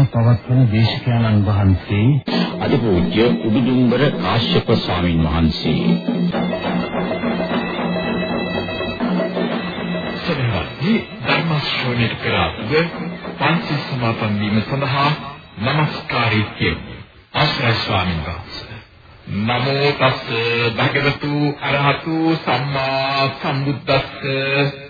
ධර්මානුශාසනාව පවත්වන දේශකයන්න් වහන්සේ අතිපූජ්‍ය උඩුදුම්බර කාශ්‍යප ස්වාමින් වහන්සේ. සදහවත්නි ධර්ම ශ්‍රවණය කරාද පන්සල් සමාපන් වීම සඳහා নমස්කාරය කියමු. ආශ්‍රය ස්වාමීන් වහන්සේ. නමෝ තස් භගවතු අරහතු සම්මා සම්බුද්දස්ස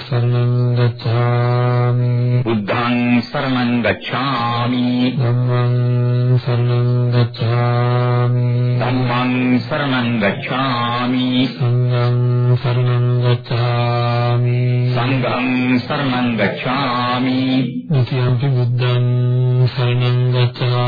සරණං ගච්ඡාමි බුද්ධං සරණං ගච්ඡාමි ධම්මං සරණං ගච්ඡාමි ධම්මං සරණං ගච්ඡාමි සංඝං සරණං ගච්ඡාමි සංඝං සරණං ගච්ඡාමි නිතියම්පි බුද්ධං සරණං ගච්ඡාමි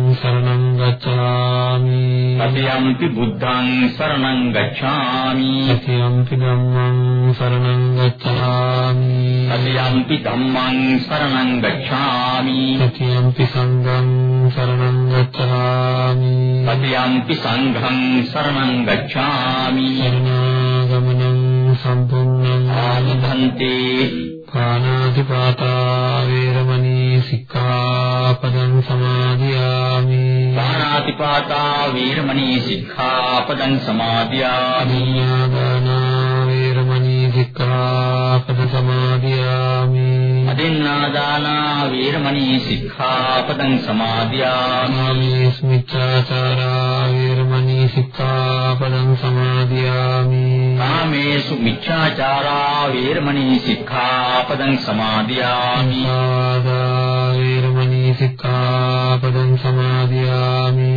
शरणं गच्छामि। तदयन्ति बुद्धं शरणं गच्छामि। तदयन्ति धम्मं शरणं गच्छामि। तदयन्ति धम्मं शरणं गच्छामि। तदयन्ति सङ्घं शरणं गच्छामि। तदयन्ति सङ्घं शरणं गच्छामि। शरणागमनं सम्पूर्णं आलभन्ते ယ ම්පි සංඝං සරණං ගච්ඡාමි යම්පි සංඝං සරණං ගච්ඡාමි සරණාගමනං සම්පූර්ණං ආමභන්තේ පාණාතිපාතා වේරමණී සික්ඛාපදං සමාදියාමි. පාණාතිපාතා වේරමණී සික්ඛාපදං සමාදියාමි. දානා වේරමණී සික්ඛාපද සමාදියාමි අදින්නාදානා වේරමණී සික්ඛාපදං සමාදියාමි. මිච්ඡාචාරා වේරමණී සික්ඛාපදං සමාදියාමි. කාමේසු මිච්ඡාචාරා වේරමණී සික්ඛාපදං සමාදියාමි. ආදා වේරමණී සික්ඛාපදං සමාදියාමි.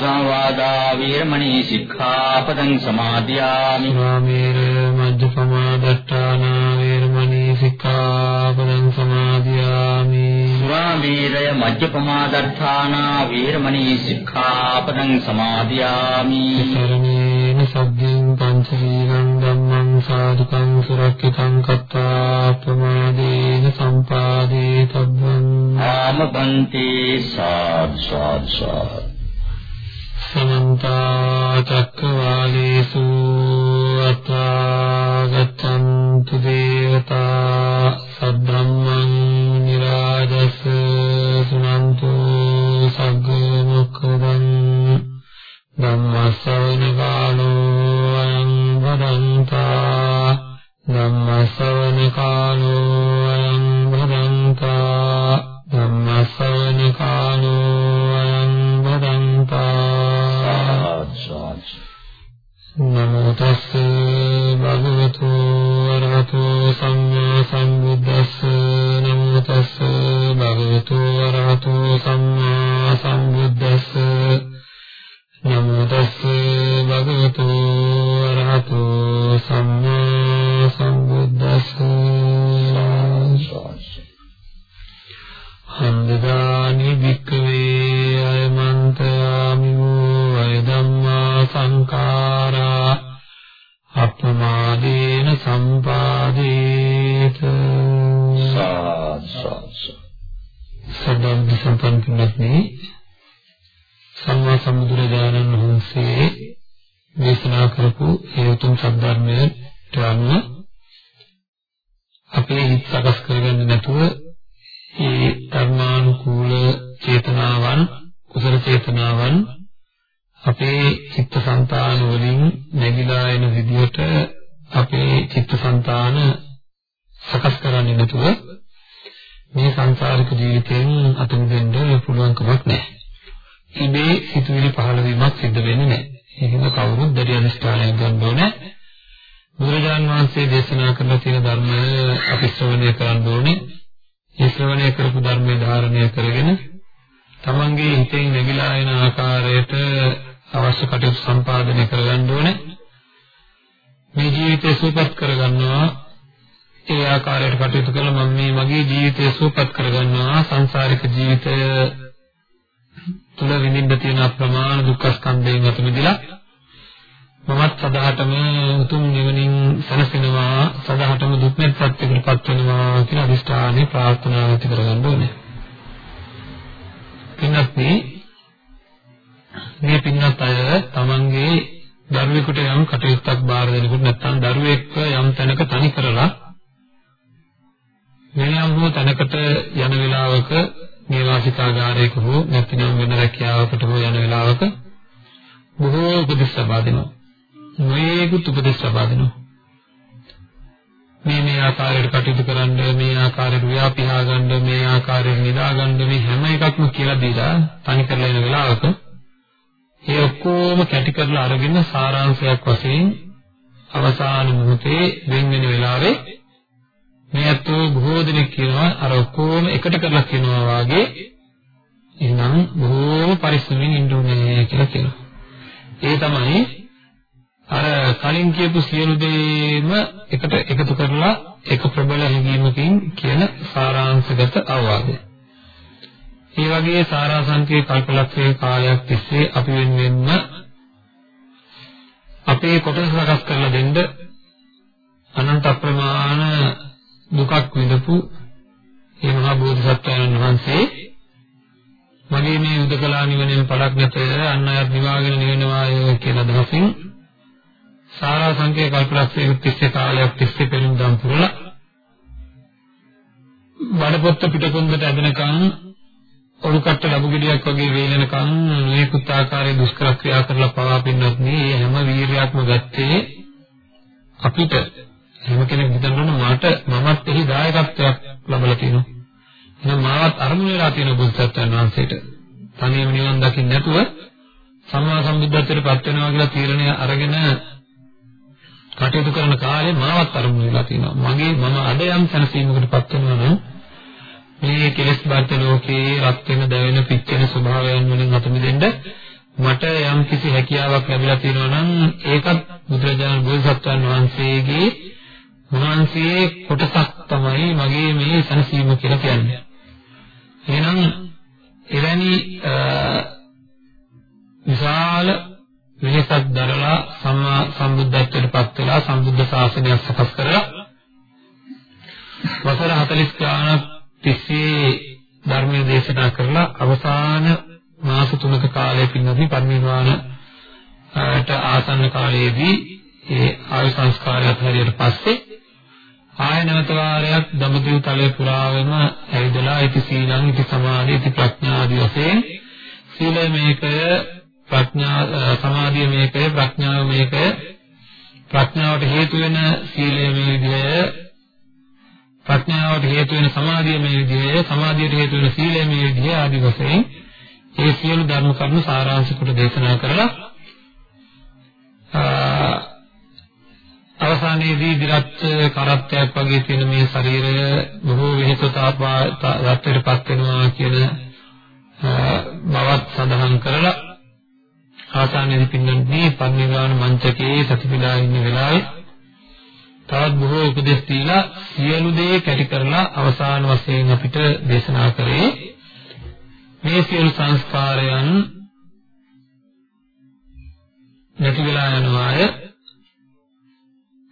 සාවාදා වේරමණී සික්ඛාපදං සමාදියාමි. සාමීර මජ්ජපමා දට්ඨානා වේරමණී සික්ඛාපදං සමාදියාමි සුරාමේරය මජ්ජපමාදර්ථානා වේරමණී සික්ඛාපදං සමාදියාමි සරණේන සබ්බින් පංච සීලං ධම්මං සාදුකං සුරක්ෂිතං කତ୍වා ප්‍රමාදේන සම්පාදේ තබ්බං. ආමබන්තේ සාද් සාද් සාද්. සමන්ත චක්කවාලේසු අත්තා ගච්ඡන්තු දේවතා සද්ධම්මං නිරාජස් සුනන්තු සග්ග මොක්ඛදං ධම්මස්සවන කාලෝ අයං භදන්තා ධම්මස්සවන කාලෝ අයං භදන්තා ධම්මස්සවන කාලෝ අයං නමෝ තස්ස භගවතු වරහතෝ සම්මා සම්බුද්දස්ස. නමෝ තස්ස භගවතු වරහතෝ සම්මා සම්බුද්දස්ස. නමෝ තස්ස භගවතු වරහතෝ සම්මා සම්බුද්දස්ස. හන්දදානි වික්කවේ ඒ උතුම් සද්ධර්මයට අනුව අපේ හිත සකස් කරගන්නේ නැතුව ඒ ධර්මානුකූල චේතනාවන් කුසල චේතනාවන් අපේ චිත්තසංතාන වලින් නැగిලා එන විදිහට අපේ චිත්තසංතාන සකස් කරන්නේ නැතුව මේ සංසාරික ජීවිතයෙන් අත මිදෙන්න පුළුවන් කමක් නැහැ. ඉබේ සිතුවිලි පහළ වීමක් සිද්ධ වෙන්නේ නැහැ. දේශනා කරන තියෙන ධර්මය අපි ශ්‍රවණය කරන්න ඕනේ. ඒ ශ්‍රවණය කරපු ධර්මයේ ධාරණය කරගෙන තමන් තමන්ගේ හිතෙන් නැగిලා එන ආකාරයට අවශ්‍ය කටයුතු සම්පාදනය කරගන්න ඕනේ. මේ ජීවිතය සූපත් කරගන්නවා ඒ ආකාරයට කටයුතු කළා මම මේ මගේ ජීවිතය සූපත් කරගන්නවා සංසාරික ජීවිතය තුල විඳින්න තියෙන අප්‍රමාණ දුක්ඛ ස්කන්ධයෙන් අත මිදලා මමත් සදාටම උතුම් නිවනින් සැනසෙනවා සදාටම දුක් නැත් සත්‍යයකටපත් වෙනවා කියලා අදිෂ්ඨානේ ප්‍රාර්ථනා ඇති කරගන්න ඕනේ. පින්වත් මේ පින්වත් අය තමන්ගේ දරුවෙකුට යම් කටයුත්තක් බාර දෙනකොට නැත්නම් දරුවෙක්ව යම් තැනක තනි කරලා වෙනම හෝ තැනකට යන වෙලාවක නිවාසිකාගාරයක හෝ නැත්නම් වෙන රැකියාවකට හෝ යන වෙලාවක බොහෝ උපදෙස් ලබා දෙනවා. මේකුත් උපදෙස් ලබා දෙනවා. මේ මේ ආකාරයට කටයුතු කරන්න මේ ආකාරයට ව්‍යාපිහා ගන්න මේ ආකාරයට නිදා ගන්න මේ හැම එකක්ම කියලා දීලා තනි කරලා එන වෙලාවක ඒ ඔක්කොම කැටි කරලා අරගෙන සාරාංශයක් වශයෙන් අවසාන මොහොතේ වෙන් වෙන වෙලාවේ මේ අතෝ බොහෝ දෙනෙක් කියනවා අර ඔක්කොම එකට කරලා කියනවා වාගේ එහෙනම් බොහෝම පරිස්සමෙන් ඉන්න ඕනේ කියලා කියනවා. ඒ තමයි අර කලින් කියපු සියලු දේම එකට එකතු කරලා එක ප්‍රබල හැඟීමකින් කියන සාරාංශගත අවවාදය. ඒ වගේ සාරාංශකේ කල්පලක්ෂයේ කාලයක් තිස්සේ අපි වෙනුවෙන්ම අපේ කොටස සකස් කරලා දෙන්න අනන්ත අප්‍රමාණ දුකක් විඳපු මේ මහා බෝධිසත්වයන් වහන්සේ මගේ මේ උදකලා නිවනෙන් පළක් නැත අන් අයත් නිවාගෙන නිවෙනවා කියන අදහසින් සාරා සංකේ කල්පලක්ෂයේ තිස්සේ කාලයක් තිස්සේ පෙරුම්දම් පුරලා බඩපොත්ත පිටකොන්දට ඇදෙනකන් ඔරුකට්ට ලැබු ගෙඩියක් වගේ වේලෙනකන් මේකුත් ආකාරයේ දුෂ්කර ක්‍රියා කරලා පවා පින්නත් මේ හැම වීරයක්ම ගත්තේ අපිට හැම කෙනෙක් හිතන්න මට මමත් එහි දායකත්වයක් ලැබලා තියෙනවා. එහෙනම් මාවත් අරමුණ වෙලා තියෙන බුද්ධත්වයන් වහන්සේට. තනියම නිවන් දකින්න නැතුව සම්මා සම්බුද්ධත්වයට පත් වෙනවා කියලා තීරණය අරගෙන කටයුතු කරන කාලේ මාවත් අරමුණ වෙලා තියෙනවා. මගේ මම අද යම් සැනසීමකට පත් වෙනවා නම් මේ කෙලෙස් බද්ධ ලෝකේ රත් වෙන දැවෙන පිච්චෙන ස්වභාවයන් වලින් අත මිදෙන්න මට යම් කිසි හැකියාවක් ලැබිලා තියෙනවා නම් ඒකත් බුදුරජාණන් බෝධිසත්වයන් වහන්සේගේ උන්වහන්සේ කොටසක් තමයි මගේ මේ සනසීම කියලා කියන්නේ. එහෙනම් එවැනි විශාල වෙනසක් දරලා සම්මා සම්බුද්ධත්වයට පත් වෙලා සම්බුද්ධ ශාසනයක් සකස් කරලා වසර 40 ගානක් තිස්සේ ධර්මයේ දේශනා කරලා අවසාන මාස 3ක කාලය පින්නදී පරිනිර්වාණයට ආසන්න කාලයේදී ඒ ආයු සංස්කාරයත් හරියට පස්සේ ආය නැවත වාරයක් දඹදිව තලයේ පුරාවෙම ඇවිදලා ඉති සීලං ඉති සමාධි ඉති ප්‍රඥා ආදී වශයෙන් සීලය මේකය ප්‍රඥා සමාධිය මේකය ප්‍රඥාව මේකය. ප්‍රඥාවට හේතු වෙන සීලය මේ විදිහය. ප්‍රඥාවට හේතු වෙන සමාධිය මේ විදිහය. සමාධියට හේතු වෙන සීලය මේ විදිහය ආදී වශයෙන් ඒ සියලු ධර්ම කරුණු සාරාංශ කොට දේශනා කරලා අවසානයේදී දිරත් කරත්තයක් වගේ තියෙන මේ ශරීරය බොහෝ වෙහෙසතාවයටපත් වෙනවා කියන බවත් සඳහන් කරලා ආසන්නයේදී පින්නන්නේ පන්විවාන මංචකේ සතිපිලා ඉන්න වෙලාවේ. තවත් බොහෝ උපදෙස් දීලා සියලු දේ කැටි කරලා අවසාන වශයෙන් අපිට දේශනා කරේ. මේ සියලු සංස්කාරයන් නැති වෙලා යනවාය.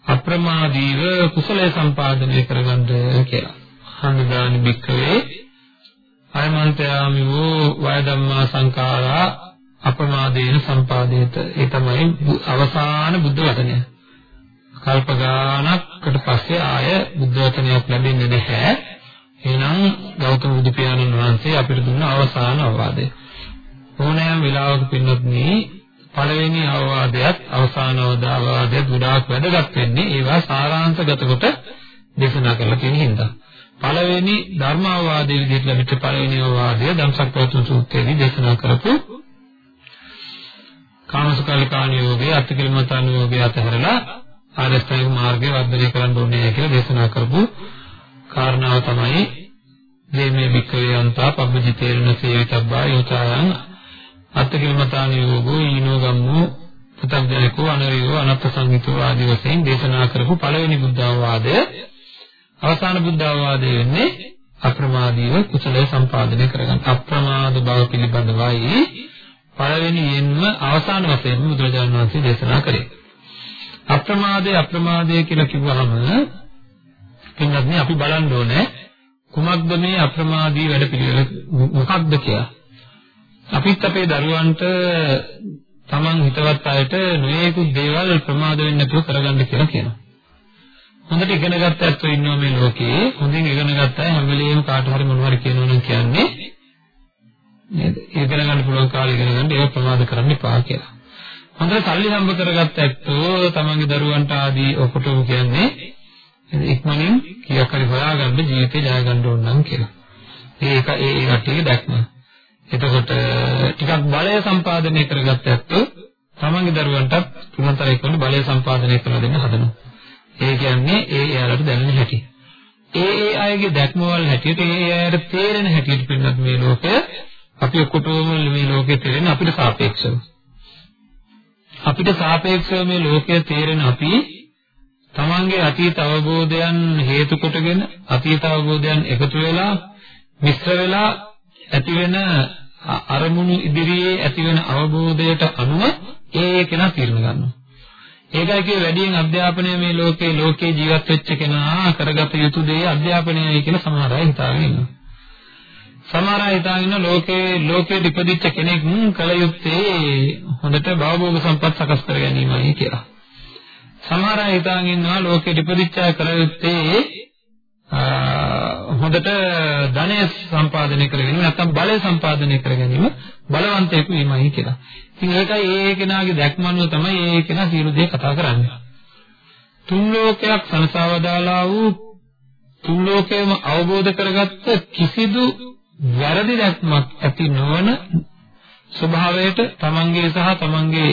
අප්‍රමාදීව කුසලයේ සම්පාදනය කරගන්න කියලා. හන්දානි බික්කවේ අයමන්තයාමි වූ වය ධම්මා සංඛාරා අප්‍රමාදේන සම්පාදේත. ඒ තමයි අවසාන බුද්ධ වචනය. කල්ප ගානකට පස්සේ ආය බුද්ධ වචනයක් ලැබෙන්නේ නැහැ. එහෙනම් ගෞතම බුදු පියාණන් වහන්සේ අපිට දුන්න අවසාන අවවාදය. ඕනෑම වෙලාවක පින්නත් මේ පළවෙනි අවවාදයත් අවසාන අවවාදයත් ගොඩාක් වැදගත් වෙන්නේ ඒවා සාරාංශගත කොට දේශනා කරලා තියෙන හින්දා. පළවෙනි ධර්ම අවවාදයේ විදිහට ලැබිච්ච පළවෙනි අවවාදය ධම්සක්පවතුන් සූත්‍රයේදී දේශනා කරපු කාමසුකල්ලිකාණ යෝගයේ අත්කිලමතාන යෝගයේ අතහැරලා ආරස්ථායක මාර්ගය වර්ධනය කරන්න ඕනේ කියලා දේශනා කරපු කාරණාව තමයි දේමේ වික්‍රේ අන්තා පබ්බජිතේරණ සේවිතබ්බා යෝචායන් අත්තකිලමතාන යෝගෝ ඊනෝ ගම්මෝ පුතග්ජනකෝ අනරියෝ අනත්ත සංහිතෝ ආදී වශයෙන් දේශනා කරපු පළවෙනි බුද්ධාවාදය අවසාන බුද්ධාවාදය වෙන්නේ අප්‍රමාදීව කුසලය සම්පාදනය කරගන්න. අප්‍රමාද බව පිළිබඳවයි පළවෙනියෙන්ම අවසාන වශයෙන් බුදුරජාණන් වහන්සේ දේශනා කළේ. අප්‍රමාදය අප්‍රමාදය කියලා කිව්වහම පින්වත්නි අපි බලන්න ඕනේ කුමක්ද මේ අප්‍රමාදී වැඩ පිළිවෙල මොකක්ද කියලා. අපිත් අපේ දරුවන්ට Taman හිතවත් අයට නොයේකුත් දේවල් ප්‍රමාද වෙන්නේ නැතුව කරගන්න කියලා කියනවා. හොඳට ඉගෙන ගත්ත ඇත්තෝ ඉන්නවා මේ ලෝකේ. හොඳින් ඉගෙන ගත්ත අය හැම වෙලේම කාට හරි මොනවා හරි කියනවනම් කියන්නේ නේද? ඉගෙන ගන්න පුළුවන් කාලේ ඉගෙන ගන්න ඒක ප්‍රමාද කරන්න එපා කියලා. හොඳට සල්ලි හම්බ කරගත්ත ඇත්තෝ තමන්ගේ දරුවන්ට ආදී ඔකොටම කියන්නේ ඉක්මනින් කීයක් හරි හොයාගන්න ජීවිතේ ජය ගන්න ඕන නම් කියලා. ඒක ඒ ඒ කට්ටියගේ දැක්ම. එතකොට ටිකක් බලය සම්පාදනය කරගත්ත ඇත්තෝ තමන්ගේ දරුවන්ටත් පුමතරයක් වුණ බලය සම්පාදනය කරලා දෙන්න හදනවා. ඒ කියන්නේ ඒ එයාලට දැනෙන හැටි. ඒ ඒ අයගේ දැක්මවල හැටියට ඒ ඒ අයට තේරෙන හැටියට පින්නත් මේ ලෝකය අපි ඔක්කොටම මේ ලෝකේ තේරෙන අපිට සාපේක්ෂව. අපිට සාපේක්ෂව මේ ලෝකය තේරෙන අපි තමන්ගේ අතීත අවබෝධයන් හේතු කොටගෙන අතීත අවබෝධයන් එකතු වෙලා මිශ්‍ර වෙලා ඇතිවෙන අරමුණු ඉදිරියේ ඇතිවෙන අවබෝධයට අනුව ඒ කෙනා තීරණ ගන්නවා. ඒකයි කිය වැඩියෙන් අධ්‍යාපනය මේ ලෝකේ ලෝකේ ජීවත් වෙච්ච කෙනා කරගත යුතු දේ අධ්‍යාපනයයි කියලා සමහර අය හිතාගෙන ඉන්නවා. සමහර අය හිතාගෙන ඉන්න ලෝකේ ලෝකේ ඉපදිච්ච කෙනෙක් කල යුත්තේ හොඳට භවභෝග සම්පත් සකස් කර ගැනීමයි කියලා. සමහර අය හිතාගෙන ඉන්නවා ලෝකේ ඉපදිච්ච අය කල යුත්තේ හොඳට ධනය සම්පාදනය කර ගැනීම නැත්නම් බලය සම්පාදනය කර ගැනීම බලවන්තයෙකු වීමයි කියලා. ඉතින් ඒකයි ඒ කෙනාගේ දැක්ම අනුව තමයි ඒ කෙනා සියලු දේ කතා කරන්නේ. තුන් ලෝකයක් සංසාවදාලා වූ තුන් ලෝකයම අවබෝධ කරගත්ත කිසිදු වැරදි දැක්මක් ඇති නොවන ස්වභාවයට තමන්ගේ සහ තමන්ගේ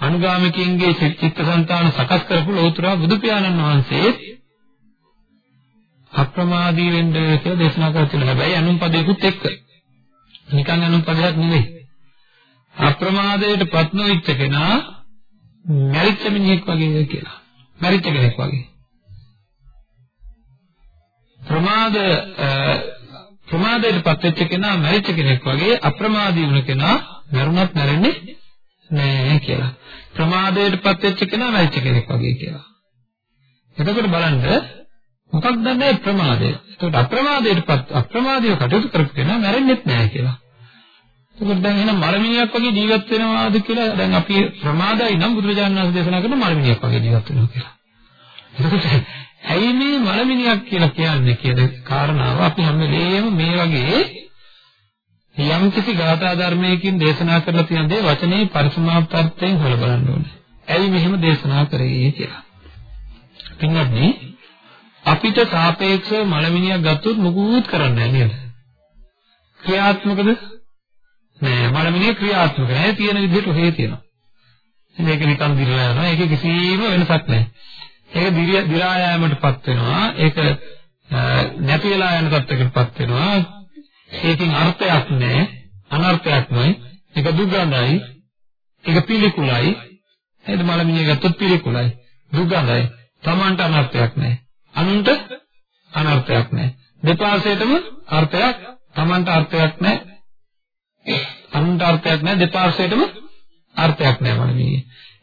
අනුගාමිකයින්ගේ චිත්තසංතාන සකස් කරපු ලෝතර බුදු පියාණන් වහන්සේ අප්‍රමාදී වෙන්න කියලා දේශනා කරලා තියෙනවා. හැබැයි අනුන් පදයකුත් එක්ක. නිකන් අනුන් පදයක් නෙවෙයි. අප්‍රමාදයට පත් නොවිච්ච කෙනා මැරිච්ච මිනිහෙක් වගේ කියලා. මැරිච්ච කෙනෙක් වගේ. ප්‍රමාද ප්‍රමාදයට පත් වෙච්ච කෙනා මැරිච්ච කෙනෙක් වගේ අප්‍රමාදී වුණ කෙනා මරුණත් මැරෙන්නේ නෑ කියලා. ප්‍රමාදයට පත් වෙච්ච කෙනා මැරිච්ච කෙනෙක් වගේ කියලා. එතකොට බලන්න මොකක්ද මේ ප්‍රමාදය? එතකොට අප්‍රමාදයට පත් අප්‍රමාදීව කටයුතු කරපු කෙනා මැරෙන්නෙත් නෑ කියලා. එතකොට දැන් එහෙනම් මරමිනියක් වගේ ජීවත් වෙනවාද කියලා දැන් අපි ප්‍රමාදයි නම් බුදුරජාණන් වහන්සේ දේශනා කරන මරමිනියක් වගේ ජීවත් වෙනවා කියලා. එතකොට ඇයි මේ මරමිනියක් කියලා කියන්නේ කියන කාරණාව අපි හැම වෙලේම මේ වගේ යම් කිසි ගාථා ධර්මයකින් දේශනා කරලා තියෙන දේ වචනේ පරිසමාප්තයෙන් හොල බලන්න ඕනේ. ඇයි මෙහෙම දේශනා කරේ කියලා. පින්වත්නි අපිට සාපේක්ෂව මලමිනියක් ගත්තොත් මොකුත් කරන්නේ නැහැ නේද? ක්‍රියාත්මකද? නෑ මලමිනිය ක්‍රියාත්මක නෑ තියෙන විදිහට ඔහේ තියෙනවා. මේක නිකන් දිරලා යනවා. ඒකේ කිසිම වෙනසක් නෑ. ඒක දිරා යෑමටපත් වෙනවා. ඒක නැති වෙලා යන තත්යකටපත් වෙනවා. ඒකෙන් අර්ථයක් නෑ. අනර්ථයක්මයි. ඒක දුගඳයි. ඒක පිළිකුලයි. නේද මලමිනිය ගත්තොත් පිළිකුලයි. දුගඳයි. Tamanට අනර්ථයක් නෑ. අනුන්ට අනර්ථයක් නෑ. දෙපාර්ශ්වයටම අර්ථයක් Tamanට අර්ථයක් නෑ. අනුන්ට අර්ථයක් නැහැ දෙපාර්ශ්වයටම අර්ථයක් නැහැ මනමේ.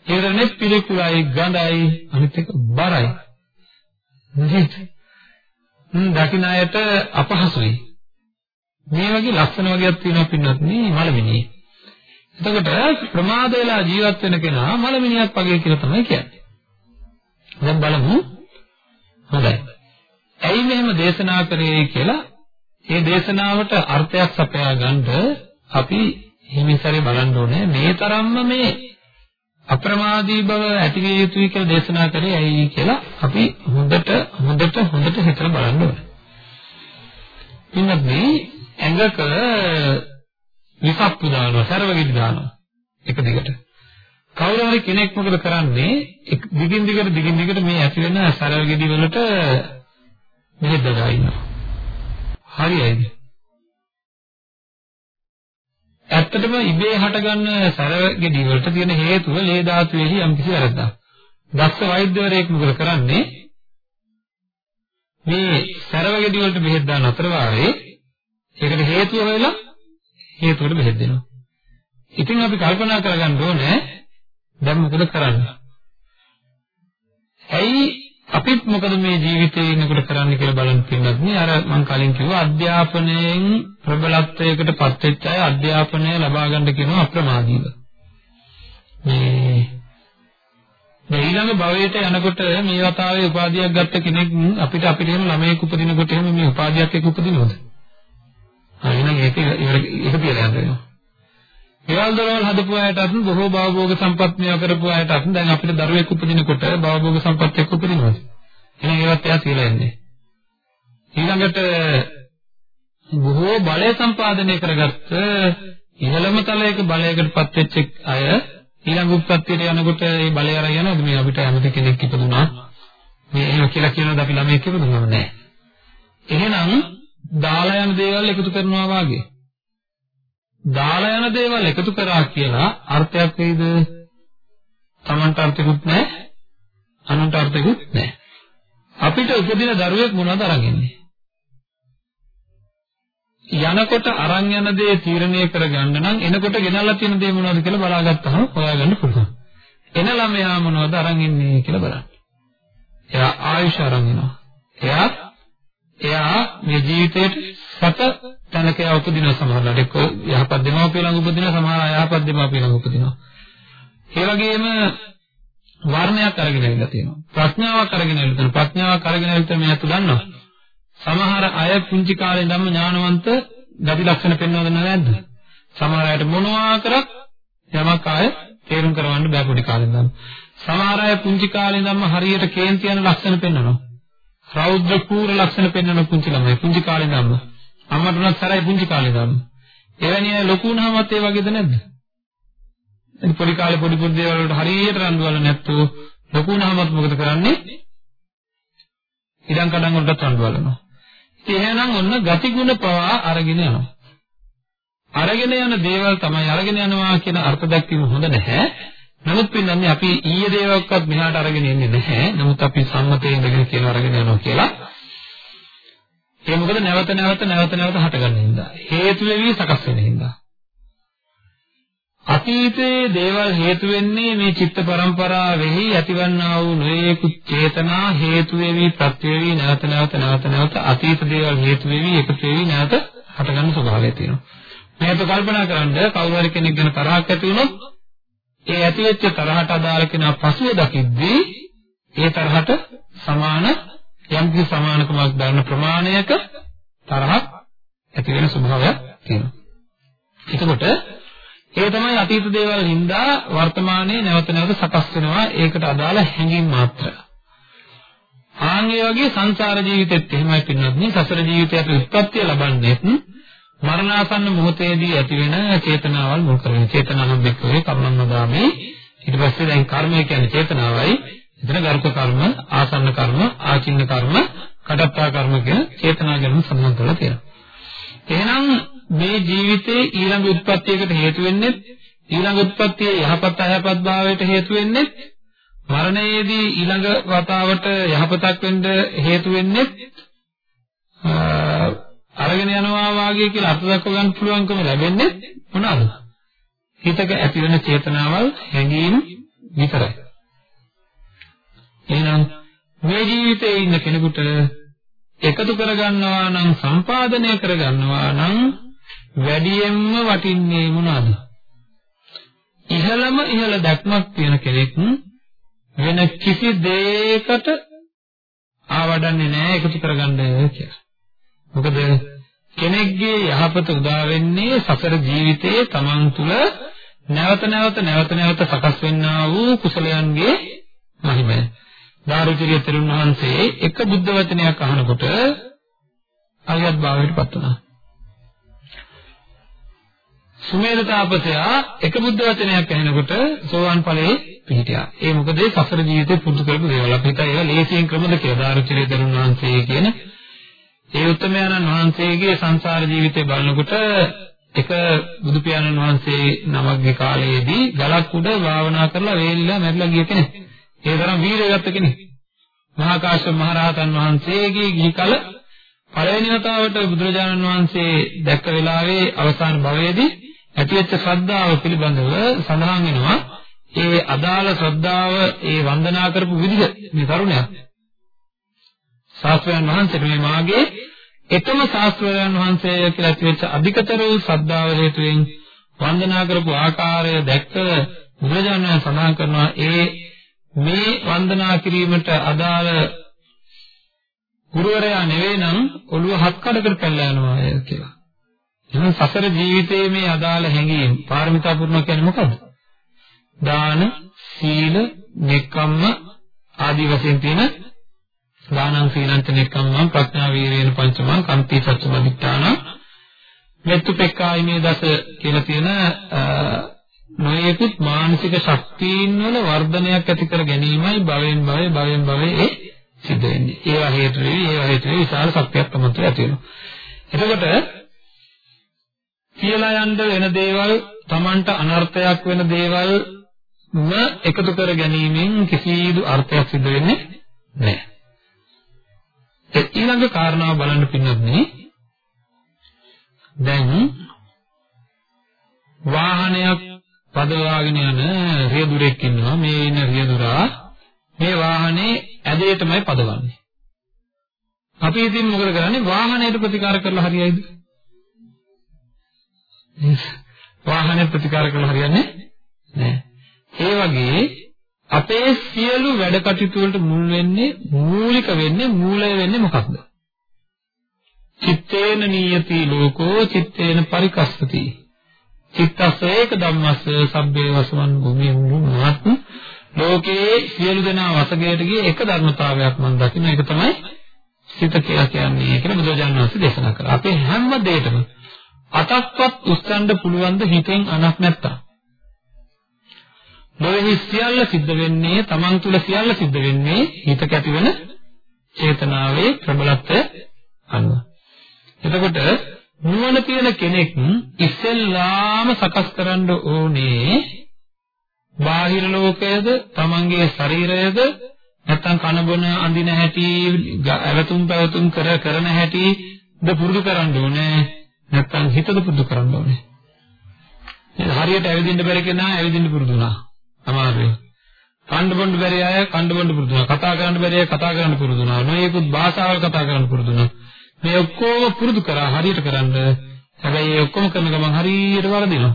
ඒකනේ පිළිකුලයි ගඳයි අනිත් එක බරයි. නේද? හ්ම් දකින්න අයට අපහසුයි. මේ වගේ ලක්ෂණ වගේක් තියෙනවා පින්නත් නේ මලමිනිය. එතකොට ප්‍රමාද වෙලා ජීවත් වෙන කෙනා මලමිනියක් වගේ කියලා තමයි කියන්නේ. දැන් බලමු. හොඳයි. ඇයි මෙහෙම දේශනා කරේ කියලා මේ දේශනාවට අර්ථයක් සපයා ගන්න අපි හිමිසරේ බලන්න ඕනේ මේ තරම්ම මේ අප්‍රමාදී බව ඇති විය යුතුයි කියලා දේශනා කරේ ඇයි කියලා අපි හොඳට හොඳට හොඳට හිතලා බලන්න ඕනේ. ඉන්නත් මේ ඇඟක විසප්පු දානවා, සරවගිඩි දානවා එක දිගට. කවුරු හරි කෙනෙක් මොකද කරන්නේ? දිගින් දිගට දිගින් දිගට මේ ඇති වෙන සරවගිඩි වලට මෙහෙ දගා ඉන්නවා. හරියයිද? ඇත්තටම ඉබේ හටගන්න සැර ගෙඩි වලට තියෙන හේතුව ලේ ධාතුවේහි යම්කිසි වැරද්දක්. දක්ෂ වෛද්‍යවරයෙක් මොකද කරන්නේ? මේ සැරව ගෙඩි වලට බෙහෙත් දාන අතර වාරේ ඒකට හේතුව හොයලා හේතුවට බෙහෙත් දෙනවා. ඉතින් අපි කල්පනා කරගන්න ඕනේ දැන් මොකද කරන්නේ? ඇයි අපිත් මොකද මේ ජීවිතේ ඉන්නකොට කරන්න කියලා බලන්න පින්නත් නේ අර මම කලින් කිව්වා අධ්‍යාපනයෙන් ප්‍රබලත්වයකට පත් වෙච්ච අය අධ්‍යාපනය ලබා ගන්න කියනවා අප්‍රමාදීව. මේ මේ ඊළඟ භවයට යනකොට මේ වතාවේ උපාධියක් ගත්ත කෙනෙක් අපිට අපිට එහෙම ළමයෙක් උපදිනකොට එහෙම මේ උපාධියක් එක්ක උපදිනවද? ආ එහෙනම් ඒක ඒක කියලා යනවා. ගෙවල් දොරවල් හදපු අයටත් බොහෝ භවභෝග සම්පත් මේවා කරපු අයටත් දැන් අපිට දරුවෙක් උපදිනකොට භවභෝග සම්පත් එක්ක උපදිනවද? එහෙනම් ඒවත් එයා තියලා ඉන්නේ. ඊළඟට බොහෝ බලය සම්පාදනය කරගත්ත ඉහළම තලයක බලයකටපත් වෙච්ච අය ඊළඟ උත්පත්තියට යනකොට මේ බලය අරගෙන යනවද මේ අපිට හැමති කෙනෙක් ඉපදුනා මේ එහෙම කියලා කියනවාද අපි ළමයෙක් ඉපදුනම නැහැ. එහෙනම් දාලා යන දේවල් එකතු කරනවා වාගේ දාලා යන දේවල් එකතු කරා කියලා අර්ථයක් වෙයිද? Tamanට අර්ථකුත් නැහැ. අනුන්ට අර්ථකුත් නැහැ. අපිට උපදින දරුවෙක් මොනවද අරන් ඉන්නේ? යනකොට අරන් යන දේ තීරණය කරගන්න නම් එනකොට ගෙනල්ලා තියෙන දේ මොනවද කියලා බලාගත්තාම හොයාගන්න පුළුවන්. එන ළමයා මොනවද අරන් ඉන්නේ කියලා බලන්න. එයා ආයුෂ අරන් එනවා. එයා එයා මේ ජීවිතේට සත තැනක උපදින සමහරවිට එක්ක යහපත් දෙමාපිය ළඟ උපදින සමහර අයහපත් දෙමාපිය ළඟ උපදිනවා. ඒ වගේම වර්ණයක් අරගෙන ඉඳලා තියෙනවා. ප්‍රඥාවක් අරගෙන ඉඳලා තියෙනවා. ප්‍රඥාවක් අරගෙන ඉඳලා මේ අත දන්නවා. සමහර අය පුංචි කාලේ ඉඳන්ම ඥානවන්ත ගති ලක්ෂණ පෙන්වනවද නැද්ද? සමහර අයට මොනවා කරත් යමක් ආය තේරුම් කරවන්න බෑ පොඩි කාලේ ඉඳන්. සමහර අය පුංචි කාලේ ඉඳන්ම හරියට කේන්ති යන ලක්ෂණ පෙන්වනවා. රෞද්‍ර කූර ලක්ෂණ පෙන්වන පුංචි ළමයි පුංචි කාලේ ඉඳන්ම. අම්මට උනත් සරයි පුංචි කාලේ ඉඳන්ම. එවැනි අය ලොකු වුණාමත් ඒ වගේද නැද්ද? ඉතින් පොඩි කාලේ පොඩි පොඩි දේවල් වලට හරියට රණ්ඩු වල නැත්තෝ ලොකු වුණාමත් මොකද කරන්නේ? ඉඩම් කඩම් වලට රණ්ඩු වලනවා. ඉතින් එහෙනම් ඔන්න ගතිගුණ පවා අරගෙන යනවා. අරගෙන යන දේවල් තමයි අරගෙන යනවා කියන අර්ථ දැක්වීම හොඳ නැහැ. නමුත් පින්නන්නේ අපි ඊයේ දේවල්වත් මෙහාට අරගෙන එන්නේ නැහැ. නමුත් අපි සම්මතයෙන් ඉඳගෙන කියන අරගෙන යනවා කියලා. ඒ මොකද නැවත නැවත නැවත නැවත හටගන්න හින්දා. හේතු වෙවි සකස් වෙන හින්දා. අතීතයේ දේවල් හේතු වෙන්නේ මේ චිත්ත පරම්පරාවෙහි ඇතිවන්නා වූ නොයෙකුත් චේතනා හේතු වෙවි ප්‍රත්‍ය වෙවි නැවත නැවත නැවත නැවත අතීත දේවල් හේතු වෙවි එකතු වෙවි නැවත හටගන්න ස්වභාවය තියෙනවා. මේක කල්පනා කරන්න කවුරු හරි කෙනෙක් ගැන තරහක් ඇති වුණොත් ඒ ඇතිවෙච්ච තරහට අදාළ කෙනා පසුව දකිද්දී ඒ තරහට සමාන යම්කිසි සමානකමක් දරන ප්‍රමාණයක තරහක් ඇති වෙන ස්වභාවයක් තියෙනවා. එතකොට ඒ තමයි අතීත දේවල් හින්දා වර්තමානයේ නැවත නැවත සකස් වෙනවා ඒකට අදාළ හැඟීම් මාත්‍ර. ආන්ගේ වගේ සංසාර ජීවිතෙත් එහෙමයි පින්නත් නේ සසර ජීවිතයට උත්පත්තිය ලබන්නේ මරණාසන්න මොහොතේදී ඇතිවෙන චේතනාවල් මුල් කරගෙන චේතනානම් දෙකේ කර්මන්නදාමේ ඊට පස්සේ දැන් කර්මය කියන්නේ චේතනාවයි. එතන ගරුක කර්ම ආසන්න කර්ම ආචින්න කර්ම කටත්තා කර්ම කියන චේතනා ගැන සම්බන්ධ කරලා තියෙනවා. එහෙනම් මේ ජීවිතේ ඊළඟ උත්පත්තියකට හේතු වෙන්නේ ඊළඟ උත්පත්තියේ යහපත් අයහපත් භාවයට හේතු වෙන්නේ මරණයේදී ඊළඟ වතාවට යහපතක් වෙන්න හේතු වෙන්නේ අරගෙන යනවා වාගේ කියලා අර්ථ දක්ව ගන්න පුළුවන්කම ලැබෙන්නේ මොනවාද? හිතක ඇති වෙන චේතනාවල් හැඟීම් විතරයි. එහෙනම් මේ ජීවිතේ ඉන්න කෙනෙකුට එකතු කරගන්නවා නම් සම්පාදනය කරගන්නවා නම් වැඩියෙන්ම වටින්නේ මොනවාද? ඉහළම ඉහළ දැක්මක් තියෙන කෙනෙක් වෙන කිසි දෙයකට ආවඩන්නේ නැහැ එකතු කරගන්න කියලා. මොකද කෙනෙක්ගේ යහපත උදා වෙන්නේ සසර ජීවිතයේ තමන් තුළ නැවත නැවත නැවත නැවත සකස් වෙන්නා වූ කුසලයන්ගේ මහිමය. දාරුචිරිය තෙරුන් වහන්සේ එක බුද්ධ වචනයක් අහනකොට අරියත් භාවයට පත් වුණා. සුමේද තාපසයා එක බුද්ධ වචනයක් ඇහෙනකොට සෝවාන් ඵලයේ පිහිටියා. ඒ මොකද ඒ සසර ජීවිතේ පුරුදු කරපු දේවල්. අපි හිතා ඒවා ලේසියෙන් ක්‍රමද කියලා දාරුචිරිය තෙරුන් වහන්සේ කියන ඒ උත්තමයන්න් වහන්සේගේ සංසාර ජීවිතය බලනකොට එක බුදු පියාණන් වහන්සේ නමක්ගේ කාලයේදී ගලක් උඩ භාවනා කරලා වේලිලා මැරිලා ගිය කෙනෙක්. ඒ තරම් වීරයගත්ත කෙනෙක්. මහා කාශ්‍යප මහ රහතන් වහන්සේගේ ගිහි කල පළවෙනි වතාවට බුදුරජාණන් වහන්සේ දැක්ක වෙලාවේ අවසාන භවයේදී ඇතිවෙච්ච ශ්‍රද්ධාව පිළිබඳව සඳහන් වෙනවා. ඒ අදාළ ශ්‍රද්ධාව ඒ වන්දනා කරපු විදිහ මේ තරුණයා ශාස්ත්‍රයන් වහන්සේට මේ මාගේ එකම ශාස්ත්‍රයන් වහන්සේ කියලා ඇතිවෙච්ච අධිකතර වූ ශ්‍රද්ධාව හේතුවෙන් වන්දනා කරපු ආකාරය දැක්ක බුදුරජාණන් සඳහන් කරනවා ඒ මේ වන්දනා කිරීමට අදාළ ගුරුවරයා නෙවෙයි නම් ඔළුව හත් කඩකට පැනලා යනවා කියලා. එහෙනම් සසර ජීවිතයේ මේ අදාළ හැඟීම් පාරමිතා පුරනවා කියන්නේ මොකද්ද? දාන, සීල, නෙක්ඛම්ම ආදී වශයෙන් තියෙන දානං සීලං නෙක්ඛම්මං ප්‍රඥා වීරේන පංචමං කන්ති සච්චමදිත්තාන මෙත්තුපෙක්කායිමේ දස කියලා තියෙන නොයෙකුත් මානසික ශක්තියින් වල වර්ධනයක් ඇති කර ගැනීමයි භවෙන් භවයේ භවෙන් භවයේ ඒ සිද්ධ වෙන්නේ. ඒවා හේතු වෙවි, ඒවා හේතු වෙවි විශාල ශක්තියක් තමයි ඇති වෙනවා. එතකොට කියලා යන්න වෙන දේවල්, Tamanට අනර්ථයක් වෙන දේවල් ම එකතු කර ගැනීමෙන් කිසිදු අර්ථයක් සිද්ධ වෙන්නේ නැහැ. ඒ ඊළඟ කාරණාව බලන්න පින්නත් දැන් වාහනයක් පදවාගෙන යන රියදුරෙක් ඉන්නවා. මේ ඉන්න රියදුරා මේ වාහනේ ඇදේ තමයි පදවන්නේ. අපි ඉතින් මොකද කරන්නේ? වාහනයට ප්‍රතිකාර කරලා හරියයිද? වාහනයට ප්‍රතිකාර කරලා හරියන්නේ නැහැ. ඒ වගේ අපේ සියලු වැඩ කටයුතු වලට මුල් වෙන්නේ මූලික වෙන්නේ මූලය වෙන්නේ මොකක්ද? චිත්තේන නියති ලෝකෝ චිත්තේන පරිකස්සති. චිත්තස්ස ඒක ධම්මස්ස සබ්බේ වසවන් භූමිය මුනුත් ලෝකේ සියලු දෙනා වසගයට ගිය එක ධර්මතාවයක් මම දකින්න ඒක තමයි සිත කියලා කියන්නේ කියලා බුදුරජාණන් වහන්සේ දේශනා කළා. අපේ හැම දෙයකම අතක්වත් උස්සන්න පුළුවන් ද හිතෙන් අනක් නැත්තම්. මොලෙහි සියල්ල සිද්ධ වෙන්නේ තමන් තුළ සියල්ල සිද්ධ වෙන්නේ හිතක ඇතිවන චේතනාවේ ප්‍රබලත්වය අනුව. එතකොට නුවණ තියෙන කෙනෙක් ඉස්සෙල්ලාම සකස් කරන්න ඕනේ බාහිර ලෝකයේද තමන්ගේ ශරීරයේද නැත්තම් කන බොන අඳින හැටි ඇවතුම් පැවතුම් කර කරන හැටි ද පුරුදු කරන්න ඕනේ නැත්තම් හිතද පුරුදු කරන්න ඕනේ හරියට ඇවිදින්න බැරි කෙනා ඇවිදින්න පුරුදු වුණා අමාරුයි. කණ්ඩ බොණ්ඩ බැරි අය කණ්ඩ බොණ්ඩ පුරුදු වෙනවා. කතා කරන්න බැරි අය කතා කරන්න පුරුදු වෙනවා. මේකුත් භාෂාවල් කතා කරන්න පුරුදු වෙනවා. මේ ඔක්කොම පුරුදු කරා හරියට කරන්න. හැබැයි ඒ ඔක්කොම කරන ගමන් හරියට වරදිනවා.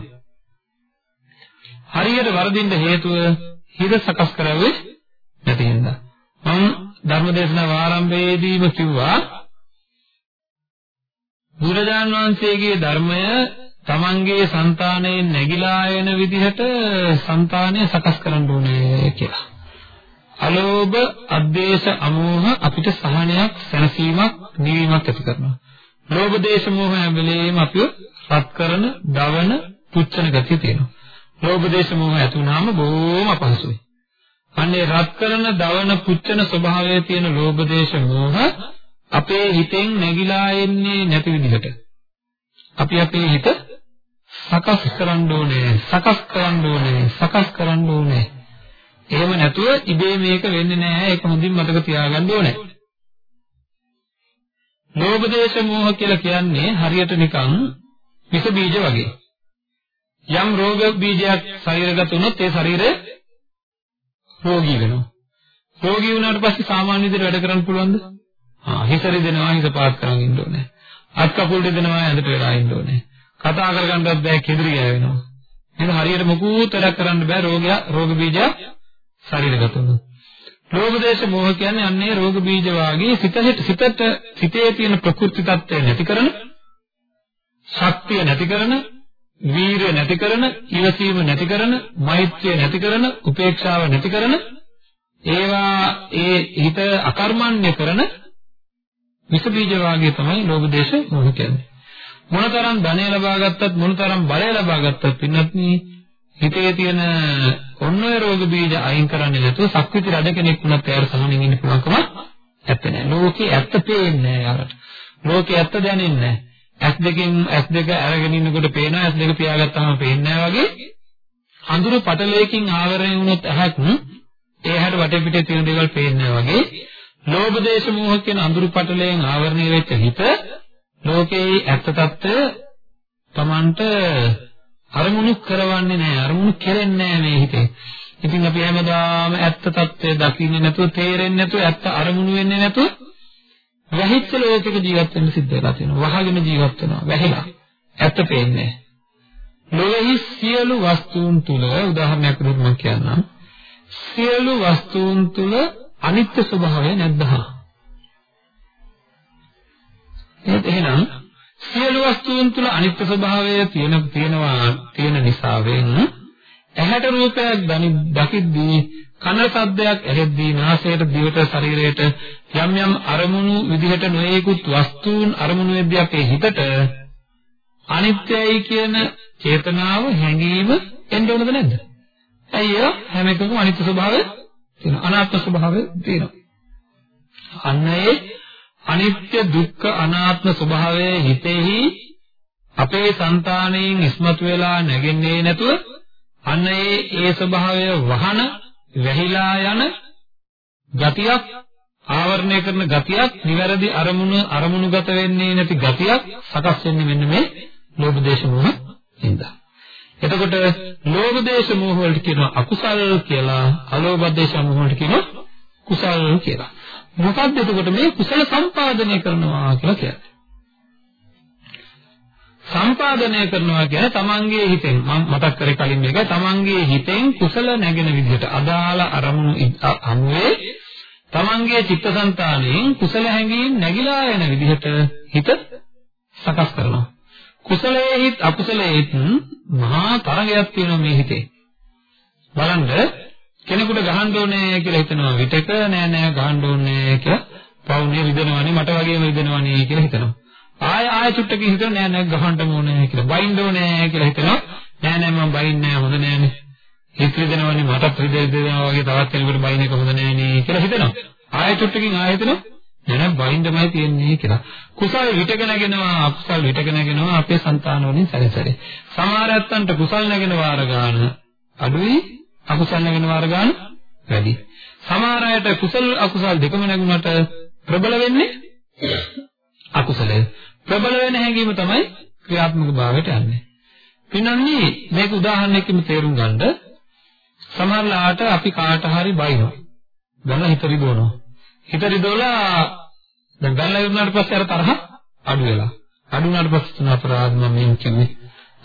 හරියට වරදින්න හේතුව හිත සකස් කරවෙ නැති හින්දා. මම ධර්මදේශනාව ආරම්භයේදීම කිව්වා බුදුරජාන් වහන්සේගේ ධර්මය තමන්ගේ సంతානයේ නැగిලා එන විදිහට సంతානය සකස් කරන්න ඕනේ කියලා. අලෝභ, අද්වේෂ, අමෝහ අපිට සහනයක්, සැනසීමක්, නිවීමක් ඇති කරනවා. ලෝභ, දේශ, මෝහ හැම වෙලේම අපිව රත් කරන, දවන, පුච්චන ගතිය තියෙනවා. ලෝභ, දේශ, මෝහ ඇති වුනහම බොහොම අපහසුයි. අනේ රත් කරන, දවන, පුච්චන ස්වභාවය තියෙන ලෝභ, දේශ, මෝහ අපේ හිතෙන් නැగిලා එන්නේ නැති විදිහට. අපි අපේ හිත සකස් කරන්න ඕනේ සකස් කරන්න ඕනේ සකස් කරන්න ඕනේ. එහෙම නැතුව ඉබේ මේක වෙන්නේ නැහැ ඒක හොඳින් මතක තියාගන්න ඕනේ. ලෝභ දේශ මොහ කියලා කියන්නේ හරියට නිකන් විස බීජ වගේ. යම් රෝග බීජයක් ශරීරගත වුණොත් ඒ ශරීරය රෝගී වෙනවා. රෝගී වුණාට පස්සේ සාමාන්‍ය විදිහට වැඩ කරන්න පුළුවන්ද? ආ හිත රිදෙනවා හිත පාත් කරන් ඉන්න ඕනේ. අත් කකුල් රිදෙනවා ඇඳට වෙලා ඉන්න ඕනේ. කතා කරගන්නවත් බෑ කෙදිරි ගෑවෙනවා. එහෙනම් හරියට මොකුත් වැඩක් කරන්න බෑ රෝගය රෝග බීජ ශරීරගත වුණා. රෝග දේශ මොහ කියන්නේ අන්නේ රෝග බීජ වාගේ සිතට සිතට සිතේ තියෙන ප්‍රකෘති తත්වය නැති කරන ශක්තිය නැති කරන වීරිය නැති කරන ඉවසීම නැති කරන මෛත්‍රිය නැති කරන උපේක්ෂාව නැති කරන ඒවා ඒ හිත අකර්මණ්‍ය කරන විස බීජ වාගේ තමයි ලෝභ දේශ මොහ කියන්නේ. මොනතරම් ධනය ලබා ගත්තත් මොනතරම් බලය ලබා ගත්තත් පින්නත් හිතේ තියෙන ඔන්න ඔය රෝග බීජ අයින් කරන්නේ නැතුව සක්විති රජ කෙනෙක් වුණත් එයාට සමනින් ඉන්න පුළුවන්කම නැත්තේ නෑ. ලෝකේ ඇත්ත පේන්නේ නෑ යාට. ලෝකේ ඇත්ත දැනෙන්නේ නැහැ. ඇස් දෙකෙන් ඇස් දෙක අරගෙන ඉන්නකොට පේනවා ඇස් දෙක පියාගත්තාම පේන්නේ නැහැ වගේ අඳුරු පටලයකින් ආවරණය වුණොත් ඇහක් ඒ හැට වටේ පිටේ තියෙන දේවල් පේන්නේ වගේ ලෝභ දේශ මොහ කියන අඳුරු පටලයෙන් ආවරණය වෙච්ච හිත ලෝකයේ ඇත්ත తত্ত্বය Tamanට අරමුණු කරවන්නේ නැහැ අරමුණු කෙරෙන්නේ නැහැ මේ හිතේ. ඉතින් අපි හැමදාම ඇත්ත తত্ত্বය දකින්නේ නැතුව තේරෙන්නේ නැතුව ඇත්ත අරමුණු වෙන්නේ නැතුව වැහිච්ච ලෝකයක ජීවත් වෙන්න සිද්ධ වෙලා තියෙනවා. වහගෙන ජීවත් වෙනවා. වැහිලා. ඇත්ත පේන්නේ නැහැ. සියලු වස්තුන් තුල උදාහරණයක් විදිහට මම කියන්නම්. සියලු වස්තුන් තුල අනිත්‍ය ස්වභාවය නැද්දහා එහෙනම් සියලු වස්තුන් තුල අනිත්‍ය ස්වභාවය තියෙන තියෙනවා තියෙන නිසාවෙන් ඇහැට රූපයක් දකිද්දී කන ශබ්දයක් ඇහෙද්දී නාසයට දිවට ශරීරයට යම් යම් අරමුණු විදිහට නොයෙකුත් වස්තුන් අරමුණු වෙද්දී අපේ හිතට අනිත්‍යයි කියන චේතනාව හැඟීම එන්න ඕනද නැද්ද? ඇයි ඒ හැම එකකම අනිත්‍ය ස්වභාවය තියෙනවා. අනාත්ම ස්වභාවය තියෙනවා. අන්න ඒ අනිත්‍ය දුක්ඛ අනාත්ම ස්වභාවයේ හිතෙහි අපේ సంతාණයෙන් ඉස්මතු වෙලා නැගෙන්නේ නැතුව අන්න ඒ ඒ ස්වභාවය වහන වැහිලා යන ගතියක් ආවරණය කරන ගතියක් නිවැරදි අරමුණු අරමුණුගත වෙන්නේ නැති ගතියක් සකස් වෙන්නේ මෙන්න මේ ලෝභ දේශ මොහ හින්දා. එතකොට ලෝභ දේශ මොහ වලට කියනවා අකුසල් කියලා, අලෝභ දේශ මොහ වලට කියනවා කුසල් කියලා. මොකක්ද එතකොට මේ කුසල සම්පාදනය කරනවා කියලා කියන්නේ? සම්පාදනය කරනවා කියන්නේ තමන්ගේ හිතෙන් මම මතක් කරේ කලින් මේක තමන්ගේ හිතෙන් කුසල නැගෙන විදිහට අදාළ අරමුණු අනුවේ තමන්ගේ චිත්තසංතානයෙන් කුසල හැඟීම් නැగిලා යන විදිහට හිත සකස් කරනවා කුසලයේහිත් අකුසලයේහිත් මහා තරගයක් තියෙනවා මේ හිතේ. බලන්න කෙනෙකුට ගහන්න ඕනේ කියලා හිතනවා විතක නෑ නෑ ගහන්න ඕනේ කියලා පවුනේ රිදෙනවනේ මට වගේම රිදෙනවනේ කියලා හිතනවා. ආය ආය චුට්ටකින් හිතනවා නෑ නෑ ගහන්න ඕනේ කියලා බයින්න ඕනේ කියලා හිතනවා. නෑ නෑ මම බයින්නේ නෑ හොඳ නෑනේ. හිත රිදෙනවනේ මටත් රිදෙනවා වගේ තවත් කෙනෙකුට බයින් එක හොඳ නෑනේ කියලා හිතනවා. ආය චුට්ටකින් ආය හිතනවා නෑ බයින්දමයි තියෙන්නේ කියලා. කුසල් විතක නැගෙනවා අකුසල් විතක නැගෙනවා අපේ సంతාන වලින් සැරසැරේ. සමහර ඇත්තන්ට කුසල් නැගෙන වාර ගන්න අඩුයි අකුසල් නැගෙන වාර ගන්න වැඩි. සමහර අයට කුසල් අකුසල් දෙකම නැගුණට ප්‍රබල වෙන්නේ අකුසලය. ප්‍රබල වෙන හැඟීම තමයි ක්‍රියාත්මක භාවයට යන්නේ. පින්නන්නේ මේක උදාහරණයකින් තේරුම් ගන්න සමහරලාට අපි කාට හරි බයිනවා. දැන් හිත රිදවනවා. හිත රිදවලා දැන් බැලලා ඉවරනාට පස්සේ අර තරහ අඩු වෙලා. අඩු වුණාට පස්සේ තුන අපරාධ මම මේ කියන්නේ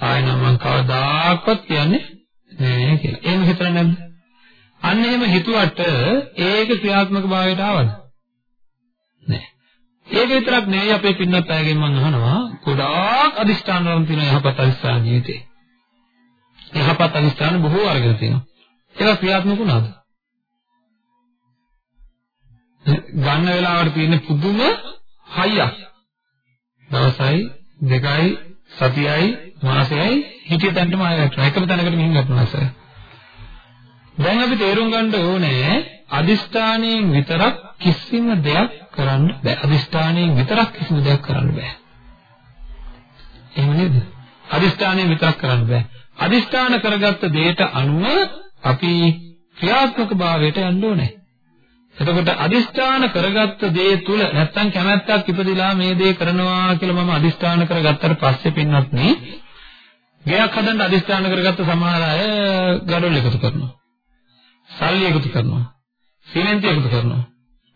ආයෙ නම් මං කවදාකවත් කියන්නේ නෑ කියලා. එහෙම හිතලා නැද්ද? අන්න එහෙම හිතුවට ඒක ක්‍රියාත්මක භාවයට ආවද? නෑ. ඒක විතරක් නෙවෙයි අපේ පින්නත් අයගෙන් මම අහනවා ගොඩාක් අදිෂ්ඨාන වලින් තියෙන යහපත් අදිෂ්ඨාන ජීවිතේ. යහපත් අදිෂ්ඨාන බොහෝ අරගෙන තියෙනවා. ඒක ක්‍රියාත්මක වුණාද? ගන්න වෙලාවට තියෙන පුදුම හයියක්. දවසයි දෙකයි සතියයි මාසයයි හිතිය තැනටම ආයෙ වැටෙනවා. එකම තැනකට ගිහින් වැටෙනවා සර්. දැන් අපි තේරුම් ගන්න ඕනේ අදිෂ්ඨානයෙන් විතරක් කිසිම දෙයක් කරන්න බෑ. අදිෂ්ඨානයෙන් විතරක් කිසිම දෙයක් කරන්න බෑ. එහෙම නේද? අදිෂ්ඨානයෙන් විතරක් කරන්න බෑ. අදිෂ්ඨාන කරගත්ත දෙයට අනුව අපි ක්‍රියාත්මක භාවයට යන්න ඕනේ. එතකොට අදිෂ්ඨාන කරගත්ත දේ තුල නැත්තම් කැමැත්තක් ඉපදිලා මේ දේ කරනවා කියලා මම අදිෂ්ඨාන කරගත්තට පස්සේ පින්නත් නේ ගයක් හදන්න අදිෂ්ඨාන කරගත්ත සමහර අය gadol එකතු කරනවා. සල්ලි එකතු කරනවා. සිමෙන්ති එකතු කරනවා.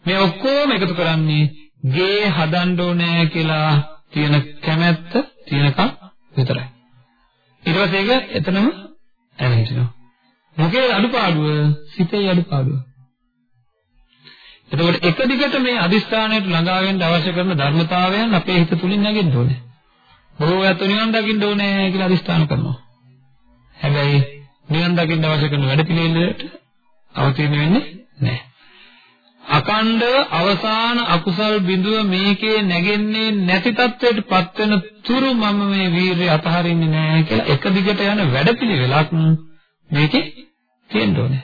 මේ ඔක්කොම එකතු කරන්නේ ගේ හදන්න ඕනේ කියලා තියෙන කැමැත්ත තියෙනකම් විතරයි. ඊට පස්සේ ඒක එතනම ඇවිදිනවා. මොකේ අඩුපාඩුව? සිතේ අඩුපාඩුව. එතකොට එක දිගට මේ අදිස්ථානයට ළඟා වෙන්න අවශ්‍ය කරන ධර්මතාවයන් අපේ හිත තුලින් නැගෙන්න ඕනේ. බොහෝ අයත් නිවන් දකින්න ඕනේ කියලා අදිස්ථාන කරනවා. හැබැයි නිවන් දකින්න අවශ්‍ය කරන වැඩ පිළිවෙලට අවතීර්ණ වෙන්නේ නැහැ. අකණ්ඩ අවසාන අකුසල් බිඳුව මේකේ නැගෙන්නේ නැති තත්වයට පත් වෙන තුරු මම මේ වීරිය අතහරින්නේ නැහැ කියලා එක දිගට යන වැඩපිළිවෙලක් මේකේ තියෙන්න ඕනේ.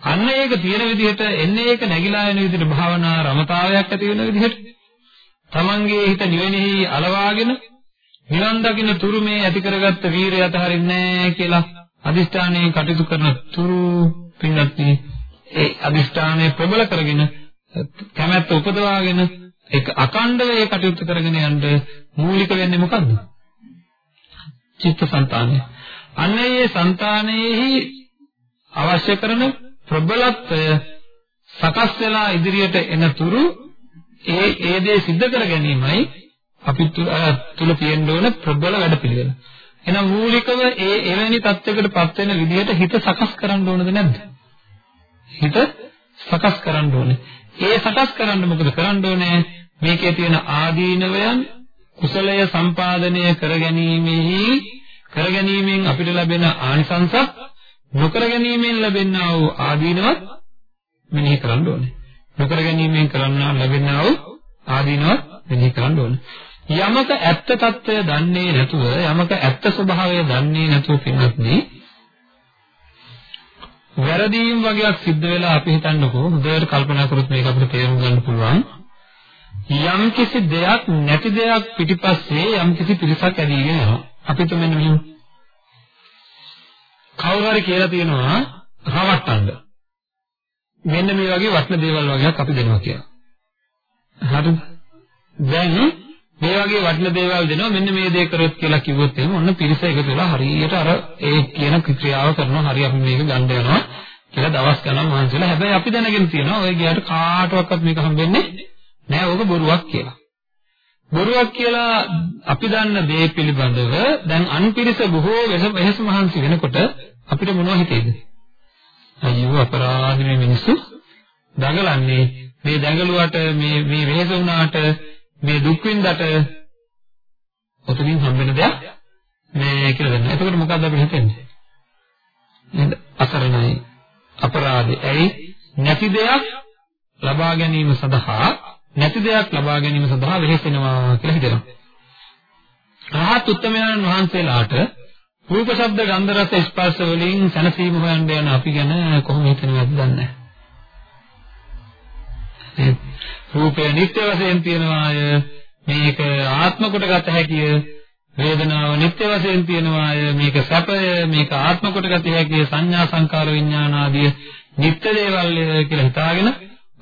අන්න ඒක තියෙන විදිහට එන්නේ ඒක නැగిලා යන විදිහට භාවනා රමතාවයක් ඇති වෙන විදිහට තමන්ගේ හිත නිවෙනෙහි අලවාගෙන නිවන් දකින්න තුරු මේ ඇති කරගත්ත වීරය අතහරින්නේ නැහැ කියලා අදිෂ්ඨානයෙන් කටයුතු කරන තුරු පින්වත්නි ඒ අදිෂ්ඨානය ප්‍රබල කරගෙන කැමැත්ත උපදවාගෙන ඒක අකණ්ඩව ඒ කටයුතු කරගෙන යන්න මූලික වෙන්නේ මොකද්ද? චිත්තසංතානය. අන්න ඒ సంతානෙහි අවශ්‍ය කරන ප්‍රබලත්වය සකස් වෙලා ඉදිරියට එන තුරු ඒ ඒ දේ සිද්ධ කර ගැනීමයි අපි තුල තියෙන්න ඕන ප්‍රබල වැඩපිළිවෙල. එහෙනම් මූලිකව ඒ එවැනි தත්වයකටපත් වෙන විදිහට හිත සකස් කරන්න ඕනද නැද්ද? හිත සකස් කරන්න ඕනේ. ඒ සකස් කරන්න මොකද කරන්න ඕනේ? මේකේ තියෙන ආදීනවයන් කුසලය සම්පාදනය කර ගැනීමෙහි කර ගැනීමෙන් අපිට ලැබෙන ආනිසංසත් නොකර ගැනීමෙන් ලැබෙනා වූ ආදීනවත් මෙනෙහි කරන්න ඕනේ. නොකර ගැනීමෙන් කරන්නා ලැබෙනා වූ ආදීනවත් මෙනෙහි කරන්න ඕනේ. යමක ඇත්ත తত্ত্বය දන්නේ නැතුව යමක ඇත්ත ස්වභාවය දන්නේ නැතුව පින්නත්දී වැරදීම් වගේක් සිද්ධ වෙලා අපි හිතන්නකෝ හොඳට කල්පනා කරොත් මේක අපිට තේරුම් ගන්න පුළුවන්. යම් කිසි දෙයක් නැති දෙයක් පිටිපස්සේ යම් කිසි පිරිසක් ඇවිල්ගෙන යනවා අපිට මෙන්න මෙහෙම. කවුරු හරි කියලා තියෙනවා රවට්ටන්න. මෙන්න මේ වගේ වටින දේවල් වගේක් අපි දෙනවා කියලා. හරිද? දැන් මේ වගේ වටින දේවල් දෙනවා. මෙන්න මේ දේ කරොත් කියලා කිව්වොත් එහෙනම් ඔන්න පිරිස එකතු වෙලා හරියට අර ඒ කියන ක්‍රියාව කරනවා. හරි අපි මේක ගන්න යනවා කියලා දවස් ගණන් මහන්සිලා හැබැයි අපි දැනගෙන තියෙනවා ඔය ගියාට කාටවත් මේක හම්බෙන්නේ නෑ ඕක බොරුවක් කියලා. බොරුවක් කියලා අපි දන්න දේ පිළිබඳව දැන් අන්පිරිස බොහෝ වෙහස මහන්සි වෙනකොට අපිට මොනව හිතේද? අයියෝ අපරාධ මේ මිනිස්සු දඟලන්නේ. මේ දඟලුවට මේ මේ වෙහස වුණාට මේ දුක් විඳට ඔතනින් හම්බෙන දෙයක් මේ කියලා දෙන්න. එතකොට මොකද්ද අපිට හිතෙන්නේ? නේද? අසරණයි අපරාධي. ඇයි? නැති දෙයක් ලබා ගැනීම සඳහා නැති දෙයක් ලබා ගැනීම සඳහා වෙහෙසෙනවා කියලා හිතෙනවා. රහත් උත්තමයන් වහන්සේලාට රූප ශබ්ද ගන්ධ රස ස්පර්ශ වලින් සැනසීම හොයන්න යන අපි ගැන කොහොම හිතනවද දන්නේ නැහැ. රූපය නිත්‍ය වශයෙන් තියනවාය මේක ආත්ම කොටගත හැකිය. වේදනාව නිත්‍ය වශයෙන් තියනවාය මේක සැපය මේක ආත්ම කොටගත හැකිය. සංඥා සංකාර විඥාන ආදී නිත්‍ය දේවල් කියලා හිතාගෙන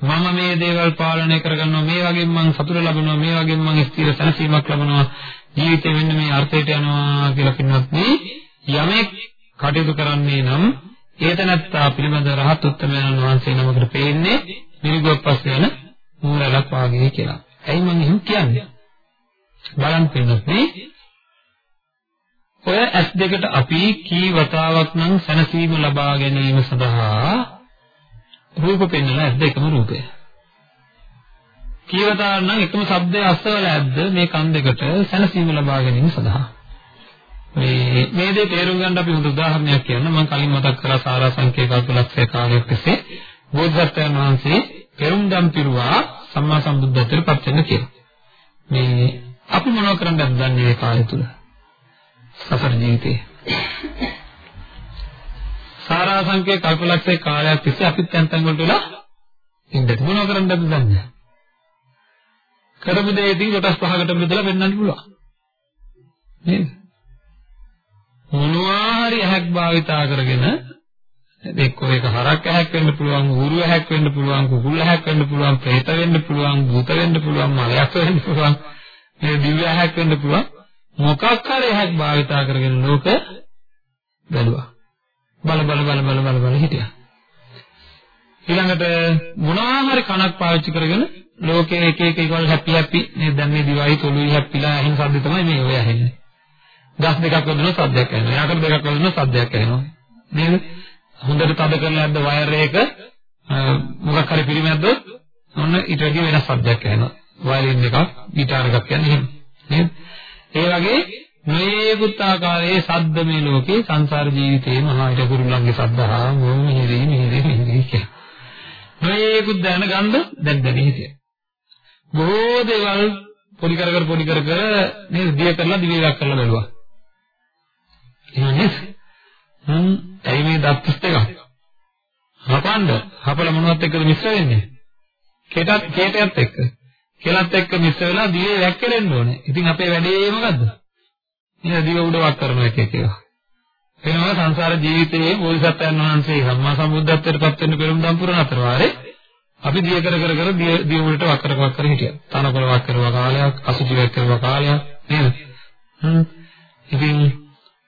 මම මේ දේවල් පාලනය කරගන්නවා. මේ වගේම මම සතුට ලබනවා. මේ වගේම මම ස්ථිර සැනසීමක් ලබනවා. ජීවිතේ වෙන්න මේ අර්ථයට යනවා කියලා කිව්වත් යමෙක් කටයුතු කරන්නේ නම් ඒතනත්තා පිළිබඳ රහත් උත්තමයන් වහන්සේ නමකට පේන්නේ මිරිගොප්පස් යන මූලලක් වාගේ කියලා. ඇයි මම එහෙම කියන්නේ? බලන්න පින්නත් ඔය ඇස් දෙකට අපි කී වතාවක් නම් සැනසීම ලබා ගැනීම සඳහා රූප පෙන්වන ඇස් දෙකම රූපය. කී වතාවක් නම් එකම ශබ්දයේ අස්සවල ඇද්ද මේ කන් දෙකට සැනසීම ලබා ගැනීම සඳහා. මේ මේ දේ තේරුම් ගන්න අපි හොඳ උදාහරණයක් කියන්න මම කලින් මතක් කරා සාරා සංකේත කල්පලක්ෂය කාලයක් තිස්සේ බෝධිසත්වයන් වහන්සේ පෙරුම්දම් පිරුවා සම්මා සම්බුද්ධත්වයට පත් වෙන්න කියලා. මේ අපි මොනව කරන්නද දන්නේ මේ කාලය තුල? සසර ජීවිතේ. සාරා සංකේ කල්පලක්ෂයේ කාලයක් තිස්සේ අපිත් තැන් තැන් වලට වෙලා ඉන්නත් මොනව කරන්නද දන්නේ කරපු දෙයකින් කොටස් පහකට බෙදලා වෙන්නත් පුළුවන්. නේද? මොනවා හරි ඇහක් භාවිතා කරගෙන එක්කෝ ඒක හරක් ඇහැක් වෙන්න පුළුවන්, ඌරු ඇහැක් වෙන්න පුළුවන්, කුකුල් ඇහැක් වෙන්න පුළුවන්, പ്രേත වෙන්න පුළුවන්, භූත වෙන්න පුළුවන්, මලයක් වෙන්න පුළුවන්, මේ දිව්‍ය ඇහැක් වෙන්න පුළුවන්. මොකක් හරි ඇහැක් භාවිතා කරගෙන ලෝක බැලුවා. බල බල බල බල බල බල හිටියා. ඊළඟට මොනවා හරි කනක් පාවිච්චි කරගෙන ලෝකේ එක එක ඒවල් හැපි හැපි නේද දැන් මේ දිවයි තොලුයි හැපිලා ඇහෙන සද්ද තමයි මේ ඔය ඇහෙන්නේ. ගස් දෙකක් වදිනවා සද්දයක් ඇහෙනවා. යකඩ දෙකක් වදිනවා සද්දයක් ඇහෙනවා. නේද? හොඳට තද කරලා ඇද්ද වයර් එක මොකක් හරි පිළිමැද්දොත් ඔන්න ඊට වැඩි වෙනස් શબ્දයක් එනවා. වයලින් එකක්, ගිටාර එකක් කියන්නේ එහෙම. නේද? ඒ වගේ මේකුත් ආකාරයේ ශබ්ද මේ ලෝකේ සංසාර ජීවිතේ මහා ඊට කුරුල්ලන්ගේ ශබ්ද හා මොම මිහිරි මිහිරි මිහිරි කිය. මේකුත් දැන ගන්න දැන් දැන හිතේ. බොහෝ දේවල් පොඩි කර කර පොඩි කර කර නේද දිය කරලා දිවියක් කරලා බැලුවා. එහෙනම් හ්ම් ඇයි මේ දත් දෙකක්? හපන්න. හපල මොනවත් එක්කද මිශ්‍ර වෙන්නේ? කේටත් කේටයත් එක්ක. කෙලත් එක්ක මිශ්‍ර වෙලා දිවේ වැක්කෙන්න ඕනේ. ඉතින් අපේ වැඩේ මොකද්ද? නේද දිව උඩ වක් කරන එක කියලා. වෙනවා සංසාර ජීවිතයේ බෝධිසත්වයන් වහන්සේ සම්මා සම්බුද්ධත්වයට පත් වෙන්න පෙරම් දම් පුරන අතර වාරේ අපි දිය කර කර කර දිය උඩට වක් කර වක් කර හිටියා. තනකොළ වක් කරවා කාලයක්, අසුචි වක් කරවා කාලයක් නේද? හ්ම්. ඉතින්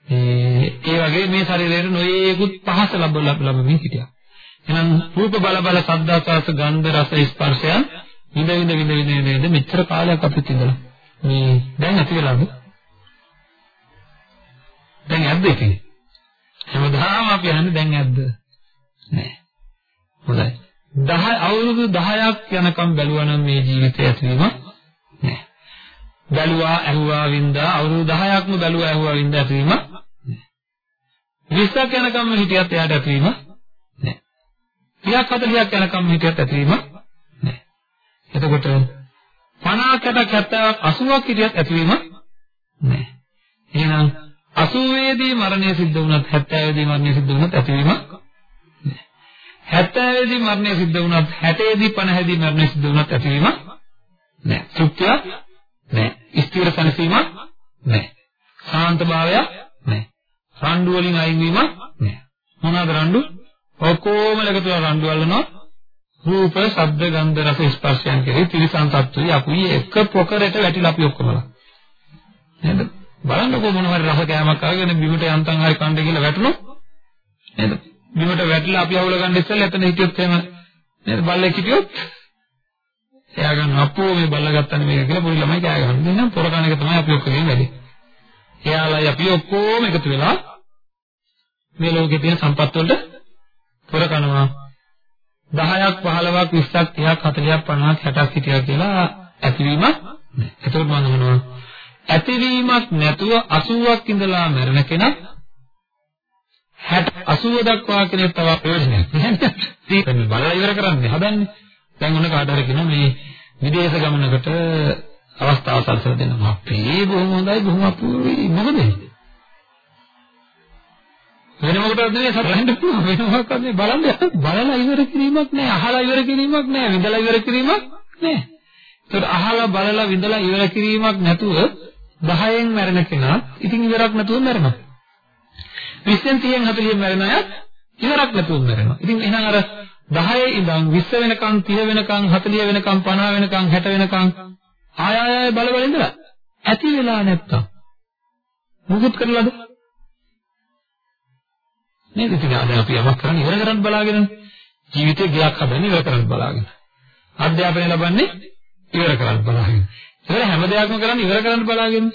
ඒ වගේ මේ ශරීරයට නොයේකුත් පහස ලැබ ලැබමින් හිටියා. එහෙනම් රූප බල බල සද්දාකාස ගන්ධ රස ස්පර්ශයන් විඳ විඳ විඳ විඳ විඳ මෙච්චර කාලයක් අපිත් ඉඳලා මේ දැන් ඇති වෙලාද? දැන් ඇද්ද ඉතින්? හැමදාම අපි අහන්නේ දැන් ඇද්ද? නෑ. හොඳයි. 10 අවුරුදු 10ක් යනකම් බැලුවා නම් මේ ජීවිතය ඇතිවීම නෑ. බැලුවා, ඇහුවා, වින්දා අවුරුදු 10ක්ම බැලුවා, ඇහුවා, වින්දා ඇතිවීම නෑ. 20ක් යනකම් හිටියත් එයාට ඇතිවීම නෑ. 30ක් 40ක් යනකම් හිටියත් ඇතිවීම නෑ. එතකොට 50කට 70ක් 80ක් හිටියත් ඇතිවීම නෑ. එහෙනම් 80 දී මරණය සිද්ධ වුණත් 70 දී මරණය සිද්ධ වුණත් ඇතිවීම නෑ. 70 දී මරණය සිද්ධ වුණත් 60 දී 50 දී මරණය සිද්ධ වුණත් ඇතිවීම නෑ. තෘප්තිය නෑ. ස්ථිර සනසීමක් නෑ. ශාන්ත භාවයක් නෑ. රණ්ඩු වලින් අයින් වීමක් නෑ. මොනවාද රණ්ඩු? ඔක්කොම එකතු වෙලා රණ්ඩු වලනවා. රූප, ශබ්ද, ගන්ධ, රස, ස්පර්ශයන් කෙරෙහි ත්‍රිසං තත්ත්වයේ අපි එක පොකරට වැටිලා අපි ඔක්කොමලා. නේද? බලන්නකෝ මොන හරි රස කෑමක් අරගෙන බිමට යන්තම් හරි කණ්ඩ කියලා වැටුණොත් නේද? බිමට වැටිලා අපි අවුල ගන්න ඉස්සෙල්ලා එතන හිටියොත් එහෙම නේද? බල්ලෙක් හිටියොත් එයා ගන්න අපෝ මේ බල්ලා ගත්තනේ මේක කියලා පොඩි ළමයි කෑ ගහනවා. එහෙනම් පොර කණ එක තමයි අපි ඔක්කොගෙන් වැඩි. එයාලයි අපි ඔක්කොම එකතු වෙලා මේ ලෝකේ තියෙන සම්පත් වලට පොර කනවා 10ක් 15ක් 20ක් 30ක් 40ක් 50ක් 60ක් හිටියා කියලා ඇතිවීමක් නැහැ. එතකොට මම අහනවා ඇතිවීමක් නැතුව 80ක් ඉඳලා මැරෙන කෙනා 60 80 දක්වා කෙනෙක් තව ප්‍රයෝජනයක් නැහැ. ඒක බලලා ඉවර කරන්නේ හදන්නේ. දැන් ඔන්න කාට හරි කියනවා මේ විදේශ ගමනකට අවස්ථාව සැලසලා දෙනවා. අපේ බොහොම හොඳයි බොහොම අපූර්වයි මොකද? වෙන මොකටද නෙවෙයි සතරෙන්ද පුළුවන් වෙන මොකක්ද මේ බලන්න බලලා ඉවර කිරීමක් නෑ. අහලා ඉවර කිරීමක් නෑ. විඳලා ඉවර කිරීමක් නෑ. ඒකට අහලා බලලා විඳලා ඉවර කිරීමක් නැතුව 10න් මැරෙන කෙනා ඉතින් ඉවරක් නැතුව මැරෙනවා. 20න් 30න් 40න් මැරෙන අය ඉවරක් නැතුව මැරෙනවා. ඉතින් එහෙනම් අර 10 ඉඳන් 20 වෙනකන් 30 වෙනකන් 40 වෙනකන් 50 වෙනකන් 60 වෙනකන් ආය ආය බල බල ඉඳලා ඇති වෙලා නැත්තම් මොකද කරලාද? නේද? ඉතින් අද අපි යමක් කරන්නේ ඉවර කරන්න බලාගෙන ජීවිතේ ගියක් හදන්නේ ඉවර කරන්න බලාගෙන. අධ්‍යාපනය ලබන්නේ ඉවර කරන්න බලාගෙන. ඒක හැම දෙයක්ම කරන්නේ ඉවර කරන්න බලාගෙන.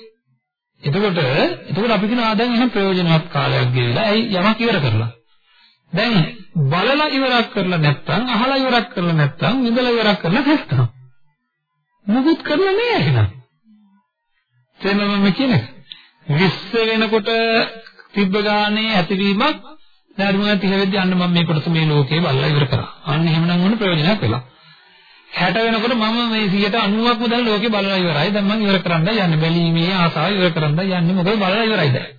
එතකොට එතකොට අපි කියන ආ දැන් එහෙනම් ප්‍රයෝජනවත් කාලයක් ගෙවිලා ඇයි යමක් ඉවර කරලා? දැන් බලලා ඉවරක් කරලා නැත්තම් අහලා ඉවරක් කරලා නැත්තම් විඳලා ඉවරක් කරලා නැත්තම් මුකුත් කරලා නෑ එහෙනම්. තේරෙනවද මම කියන්නේ? 20 වෙනකොට තිබ්බ ගානේ ඇතිවීමක් දැන් මම 30 වෙද්දි අන්න මම මේ කොටස මේ ලෝකේ බලලා ඉවර කරා. අන්න එහෙමනම් මොන ප්‍රයෝජනයක් වෙලා. 60 වෙනකොට මම මේ 190ක්ම දැන් ලෝකේ බලලා ඉවරයි. දැන් මම ඉවර කරන්න යන්නේ. බැලීමේ ආසාව ඉවර කරන්න යන්නේ. මොකද බලලා ඉවරයි දැන්.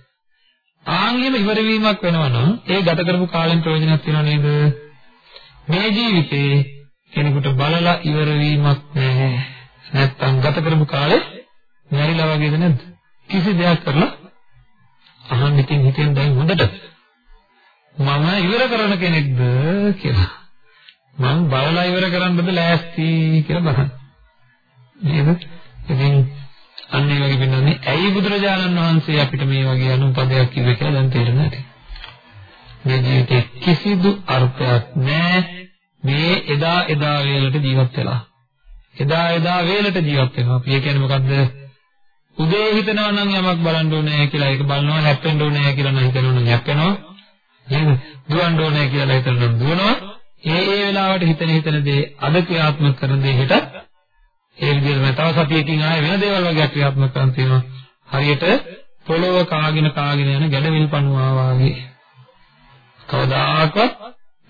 ආන්ගෙම ඉවර වීමක් වෙනවා නම් ඒ ගත කරපු කාලෙන් ප්‍රයෝජනයක් තියනව නේද? මේ ජීවිතේ කෙනෙකුට බලලා ඉවර වීමක් නැහැ. නැත්තම් ගත කරපු කාලේ මැරිලා වගේද නැද්ද? කිසි දෙයක් කරලා අහන්න ඉතින් හිතෙන් දැන් හොඳට මම ඉවර කරන කෙනෙක්ද කියලා. මම බලලා ඉවර කරන්නද ලෑස්ති කියලා බලන්න. නේද? ඉතින් අන්න ඒ වගේ වෙනන්නේ ඇයි බුදුරජාණන් වහන්සේ අපිට මේ වගේ අනුපදයක් කිව්වේ කියලා දැන් තේරෙන්නේ නැති. මේ ජීවිතේ කිසිදු අර්ථයක් නැහැ. මේ එදා එදා වේලට ජීවත් වෙලා. එදා එදා වේලට ජීවත් වෙනවා. අපි කියන්නේ මොකද්ද? උදේ හිතනවා නම් යමක් බලන්න ඕනේ කියලා ඒක බලනවා හැප්පෙන්න ඕනේ කියලා නම් හිතනවා නම් හැප්පෙනවා නේද? දුවන්න ඕනේ කියලා හිතනවා දුවනවා. ඒ ඒ වෙලාවට හිතන හිතන දේ අද ක්‍රියාත්මක කරන දේ හෙට ඒ විදිහටම තව සතියකින් ආයෙ වෙන දේවල් වගේ ක්‍රියාත්මක කරන් තියෙනවා. හරියට පොළොව කාගෙන කාගෙන යන ගැඩවිල් පණුවා වගේ. කවදාකවත්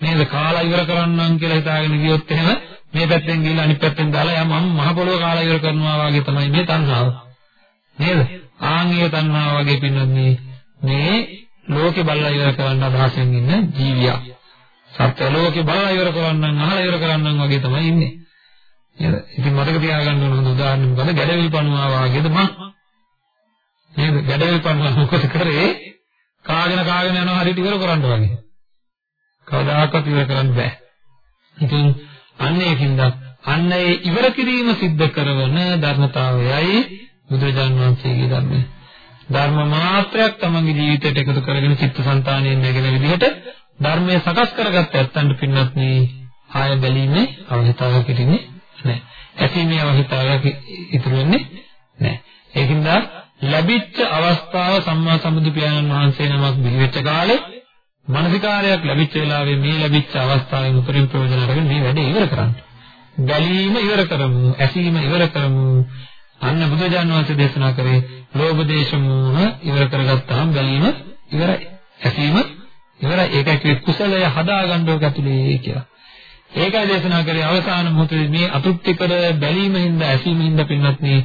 නේද කාලා ඉවර කරන්නම් කියලා හිතාගෙන ගියොත් එහෙම මේ පැත්තෙන් ගිහලා අනිත් පැත්තෙන් දාලා යා මම මහ පොළොව කාලා ඉවර කරනවා වගේ තමයි මේ තණ්හාව. නේද? ආන්ගේ තණ්හාව වගේ පින්නන්නේ මේ ලෝකේ බලලා ඉවර කරන්න අදහසෙන් ඉන්න ජීවියා. සත්‍ය ලෝකේ බලලා ඉවර කරන්න අහලා ඉවර කරන්න වගේ තමයි ඉන්නේ. නේද? ඉතින් මතක තියාගන්න ඕන හොඳ උදාහරණයක් මොකද? ගැඩවිල් පණුවා වාගේද මං. නේද? ගැඩවිල් පණුවා මොකද කරේ? කාගෙන කාගෙන යනවා හරියට ඉවර කරන්න වගේ. කවදාකවත් ඉවර කරන්න බෑ. ඉතින් අන්න ඒකින්ද අන්න ඒ ඉවර කිරීම සිද්ධ කරන ධර්මතාවයයි බුදුරජාණන් වහන්සේගේ ධර්මය. ධර්ම මාත්‍රයක් තමන්ගේ ජීවිතයට එකතු කරගෙන චිත්තසංතානයෙන් නැගෙන විදිහට ධර්මය සකස් කරගත්ත ඇත්තන්ට පින්නත් මේ ආය බැලීමේ අවහිතාවක් ඉතින්නේ නැහැ. ඇසීමේ අවහිතාවක් ඉතුරු වෙන්නේ නැහැ. ඒකින්ද ලැබිච්ච අවස්ථාව සම්මා සම්බුදු පියාණන් වහන්සේ නමක් බිහි වෙච්ච කාලේ මානසිකාරයක් ලැබිච්ච වෙලාවේ මේ ලැබිච්ච අවස්ථාවෙන් උපරිම ප්‍රයෝජන අරගෙන මේ වැඩේ ඉවර කරන්න. බැලීම ඉවර කරමු, ඇසීම ඉවර කරමු. අන්න බුදුජානක වහන්සේ දේශනා කරේ ලෝභ දේශ මොහ ඉවර කරගත්තාම බැලීම ඉවරයි. ඇසීම ඉවරයි. ඒකයි කිව්වේ කුසලය හදාගන්න ඕක ඇතුලේ කියලා. ඒකයි දේශනා කරේ අවසාන මොහොතේ මේ අතෘප්තිකර බැලීම හින්දා ඇසීම හින්දා පින්නත් මේ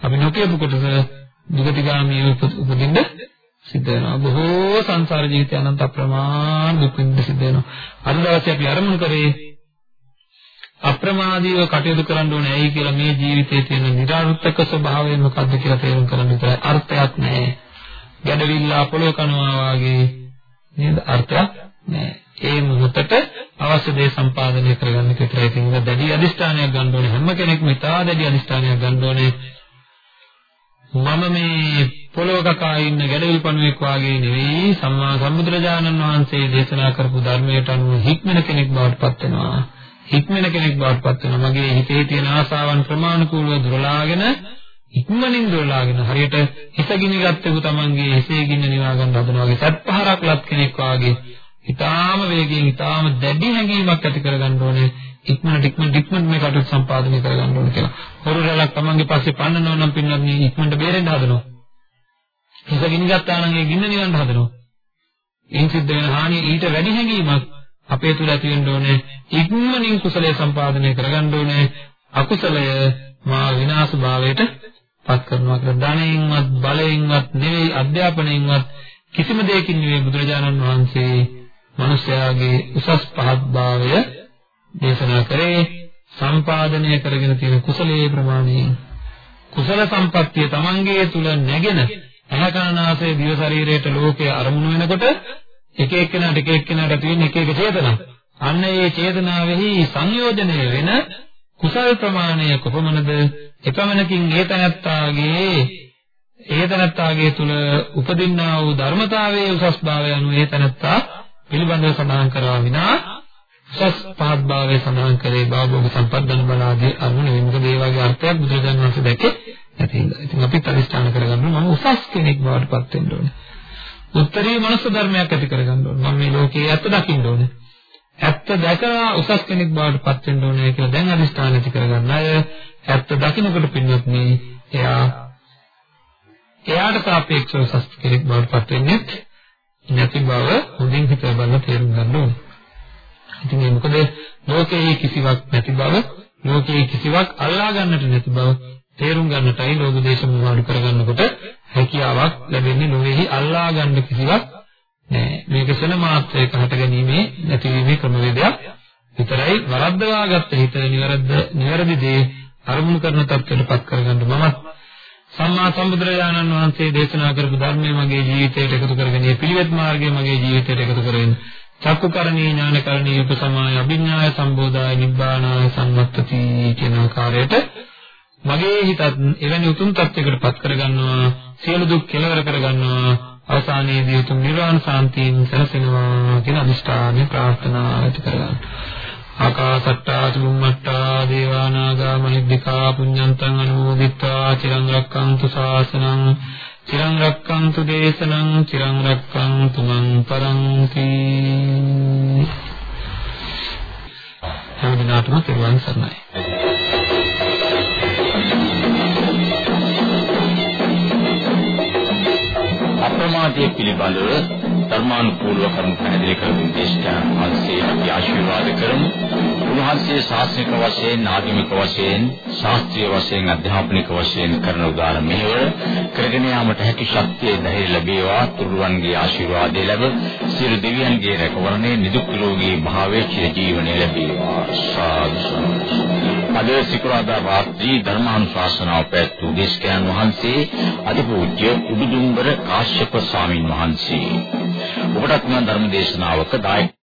අපි නොකියපු කොටස දුගතිගාමී උපදින්න සිද්ධ වෙනවා. බොහෝ සංසාර ජීවිතය අනන්ත අප්‍රමාණ දුක් විඳින්න සිද්ධ වෙනවා. අද දවසේ අපි අරමුණු කරේ අප්‍රමාදීව කටයුතු කරන්න ඕනේ ඇයි කියලා මේ ජීවිතයේ තියෙන નિરાර්ථක ස්වභාවය මොකක්ද කියලා තේරුම් ගන්න විතරයි අර්ථයක් නැහැ. ගැඩවිල්ලා පොළොව කනවා වගේ නේද අර්ථයක් නැහැ. ඒ මොහොතට අවශ්‍ය දේ සම්පාදනය කරගන්න විතරයි තියෙන දැඩි අදිෂ්ඨානයක් ගන්න ඕනේ හැම කෙනෙක්ම ඉතා දැඩි අදිෂ්ඨානයක් ගන්න ඕනේ. මම මේ පොළොව කකා ඉන්න ගැඩවිල් පණුවෙක් වාගේ නෙවෙයි සම්මා සම්බුදුරජාණන් වහන්සේ දේශනා කරපු ධර්මයට අනුව හික්මන කෙනෙක් බවට පත් වෙනවා. හික්මන කෙනෙක් බවට පත් වෙනවා. මගේ හිතේ තියෙන ආසාවන් ප්‍රමාණිකූලව දුරලාගෙන ඉක්මනින් දුරලාගෙන හරියට හිත ගිනි ගත්තෙකු තමන්ගේ හිසේ ගින්න නිවා ගන්න හදනවා වගේ සත් පහරක් ලත් කෙනෙක් වාගේ ඊටාම වේගයෙන් ඊටාම දැඩි හැඟීමක් ඇති කරගන්න ඕනේ ඉක්මනට ඉක්මනට ඉක්මනට මේ කටයුතු සම්පාදනය කරගන්න ඕනේ කියලා. හොරු රැලක් තමන්ගේ පස්සේ පන්නනවා නම් පින්නත් මේ ඉක්මනට බේරෙන්න හදනවා. හිස ගිනි ගත්තා නම් ඒ ගින්න නිවන්න හදනවා. එයින් සිද්ධ වෙන හානිය ඊට වැඩි හැඟීමක් අපේ තුල ඇති වෙන්න ඕනේ. ඉක්මනින් කුසලයේ සම්පාදනය කරගන්න ඕනේ. අකුසලය මා විනාශ භාවයට පත් කරනවා කියලා ධනයෙන්වත් බලයෙන්වත් නෙවෙයි අධ්‍යාපනයෙන්වත් කිසිම දෙයකින් නෙවෙයි බුදුරජාණන් වහන්සේ මිනිස්යාගේ උසස් පහත් භාවය දේශනා කරේ සම්පාදනය කරගෙන තියෙන කුසලයේ ප්‍රමාණයෙන් කුසල සම්පත්තිය Tamange තුල නැගෙන ඇහැ කනනාසය දිව ශරීරයට ලෝකයේ අරමුණු වෙනකොට එක එක්කෙනාට එක එක්කෙනාට තියෙන එක එක චේතනා. අන්න ඒ චේතනාවෙහි සංයෝජනය වෙන කුසල ප්‍රමාණය කොපමණද? එපමණකින් ඒතනත්තාගේ ඒතනත්තාගේ තුල උපදින්නා වූ ධර්මතාවයේ උසස් භාවය අනුව ඒතනත්තා පිළිබඳව සඳහන් කරා විනා උසස් පහත් භාවය සඳහන් කරේ භාවෝග සම්පදන් බලාදී අනුනේ මොකද ඒ වගේ අර්ථයක් බුදුරජාණන් වහන්සේ දැකේ නැති හින්දා. ඉතින් අපිත් අදිස්ථාන කරගන්න මම උසස් කෙනෙක් බවට පත් වෙන්න ඕනේ. උත්තරී මනස ධර්මයක් ඇති කරගන්න ඕනේ. මම මේ ලෝකයේ ඇත්ත දකින්න ඕනේ. ඇත්ත දැකලා උසස් කෙනෙක් බවට පත් වෙන්න ඕනේ කියලා දැන් අදිස්ථාන ඇති කරගන්න අය ඇත්ත දකින්නකොට පින්නත් මේ එයා එයාට සාපේක්ෂව උසස් කෙනෙක් බවට පත් වෙන්නේ නැති බව හොඳින් හිතලා බලලා තේරුම් ගන්න ඕනේ. ඉතින් මේ මොකද ලෝකයේ කිසිවක් නැති බව, ලෝකයේ කිසිවක් අල්ලා ගන්නට නැති බව තේරුම් ගන්නටයි ලෝක දේශ මොහොඩු කරගන්නකොට හැකියාවක් ලැබෙන්නේ නොවේහි අල්ලා ගන්න කිසිවක් නෑ. මේක සෙන මාත්‍රයක හට ගැනීමේ නැතිවීමේ ක්‍රමවේදයක් විතරයි වරද්දවාගත්ත හිත නිවැරද්ද නිවැරදි දේ අරමුණු කරන තත්ත්වයට පත් කරගන්න මමත් සම්මා සම්බුදුරජාණන් වහන්සේ දේශනා කරපු ධර්මය මගේ ජීවිතයට එකතු කරගෙන මේ පිළිවෙත් මාර්ගය මගේ ජීවිතයට එකතු කරගෙන චක්කුකරණී ඥානකරණී උපසමාය අභිඥාය සම්බෝධාය නිබ්බානාය සම්මත්තති කියන ආකාරයට මගේ හිතත් එවැනි උතුම් තත්යකට පත් කරගන්නවා සියලු දුක් කෙලවර කරගන්නවා අවසානයේදී උතුම් නිර්වාණ සාන්තියෙන් සැනසෙනවා කියන අදිෂ්ඨානය ප්‍රාර්ථනා ඇති කරගන්න. ආකාසට්ටා චුම්මට්ටා දේවානාගා මහිද්దికා පුඤ්ඤන්තං අනුමෝදිත්වා චිරං රක්ඛන්තු ශාසනං චිරං රක්ඛන්තු දේශනං චිරං රක්ඛන්තු මං පරන්ති හැම දිනකටම තෙරුවන් සරණයි අප්‍රමාදයේ පිළිබඳව ධර්මානුකූලව කරුණු පැහැදිලි කරමින් දේශනා වහන්සේ අපි ආශිර්වාද කරමු. උන්වහන්සේ ශාස්ත්‍රික වශයෙන්, ආගමික වශයෙන්, ශාස්ත්‍රීය වශයෙන්, අධ්‍යාපනික වශයෙන් කරන උදාර මෙහෙවර කරගෙන යාමට හැකි ශක්තිය ධෛර්ය ලැබේවා. තුරුවන්ගේ ආශිර්වාදය ලැබ සියලු දෙවියන්ගේ රැකවරණය නිදුක් නිරෝගී භාවයේ චිර ජීවනය ලැබේවා. සාදු අද සිකුරාදා රාත්‍රී ධර්මානුශාසනාව පැවැත්වූ දේශකයන් වහන්සේ අතිපූජ්‍ය උඩුදුම්බර කාශ්‍යප ස්වාමින් වහන්සේ. ඔබටත් මම ධර්ම දේශනාවක දායක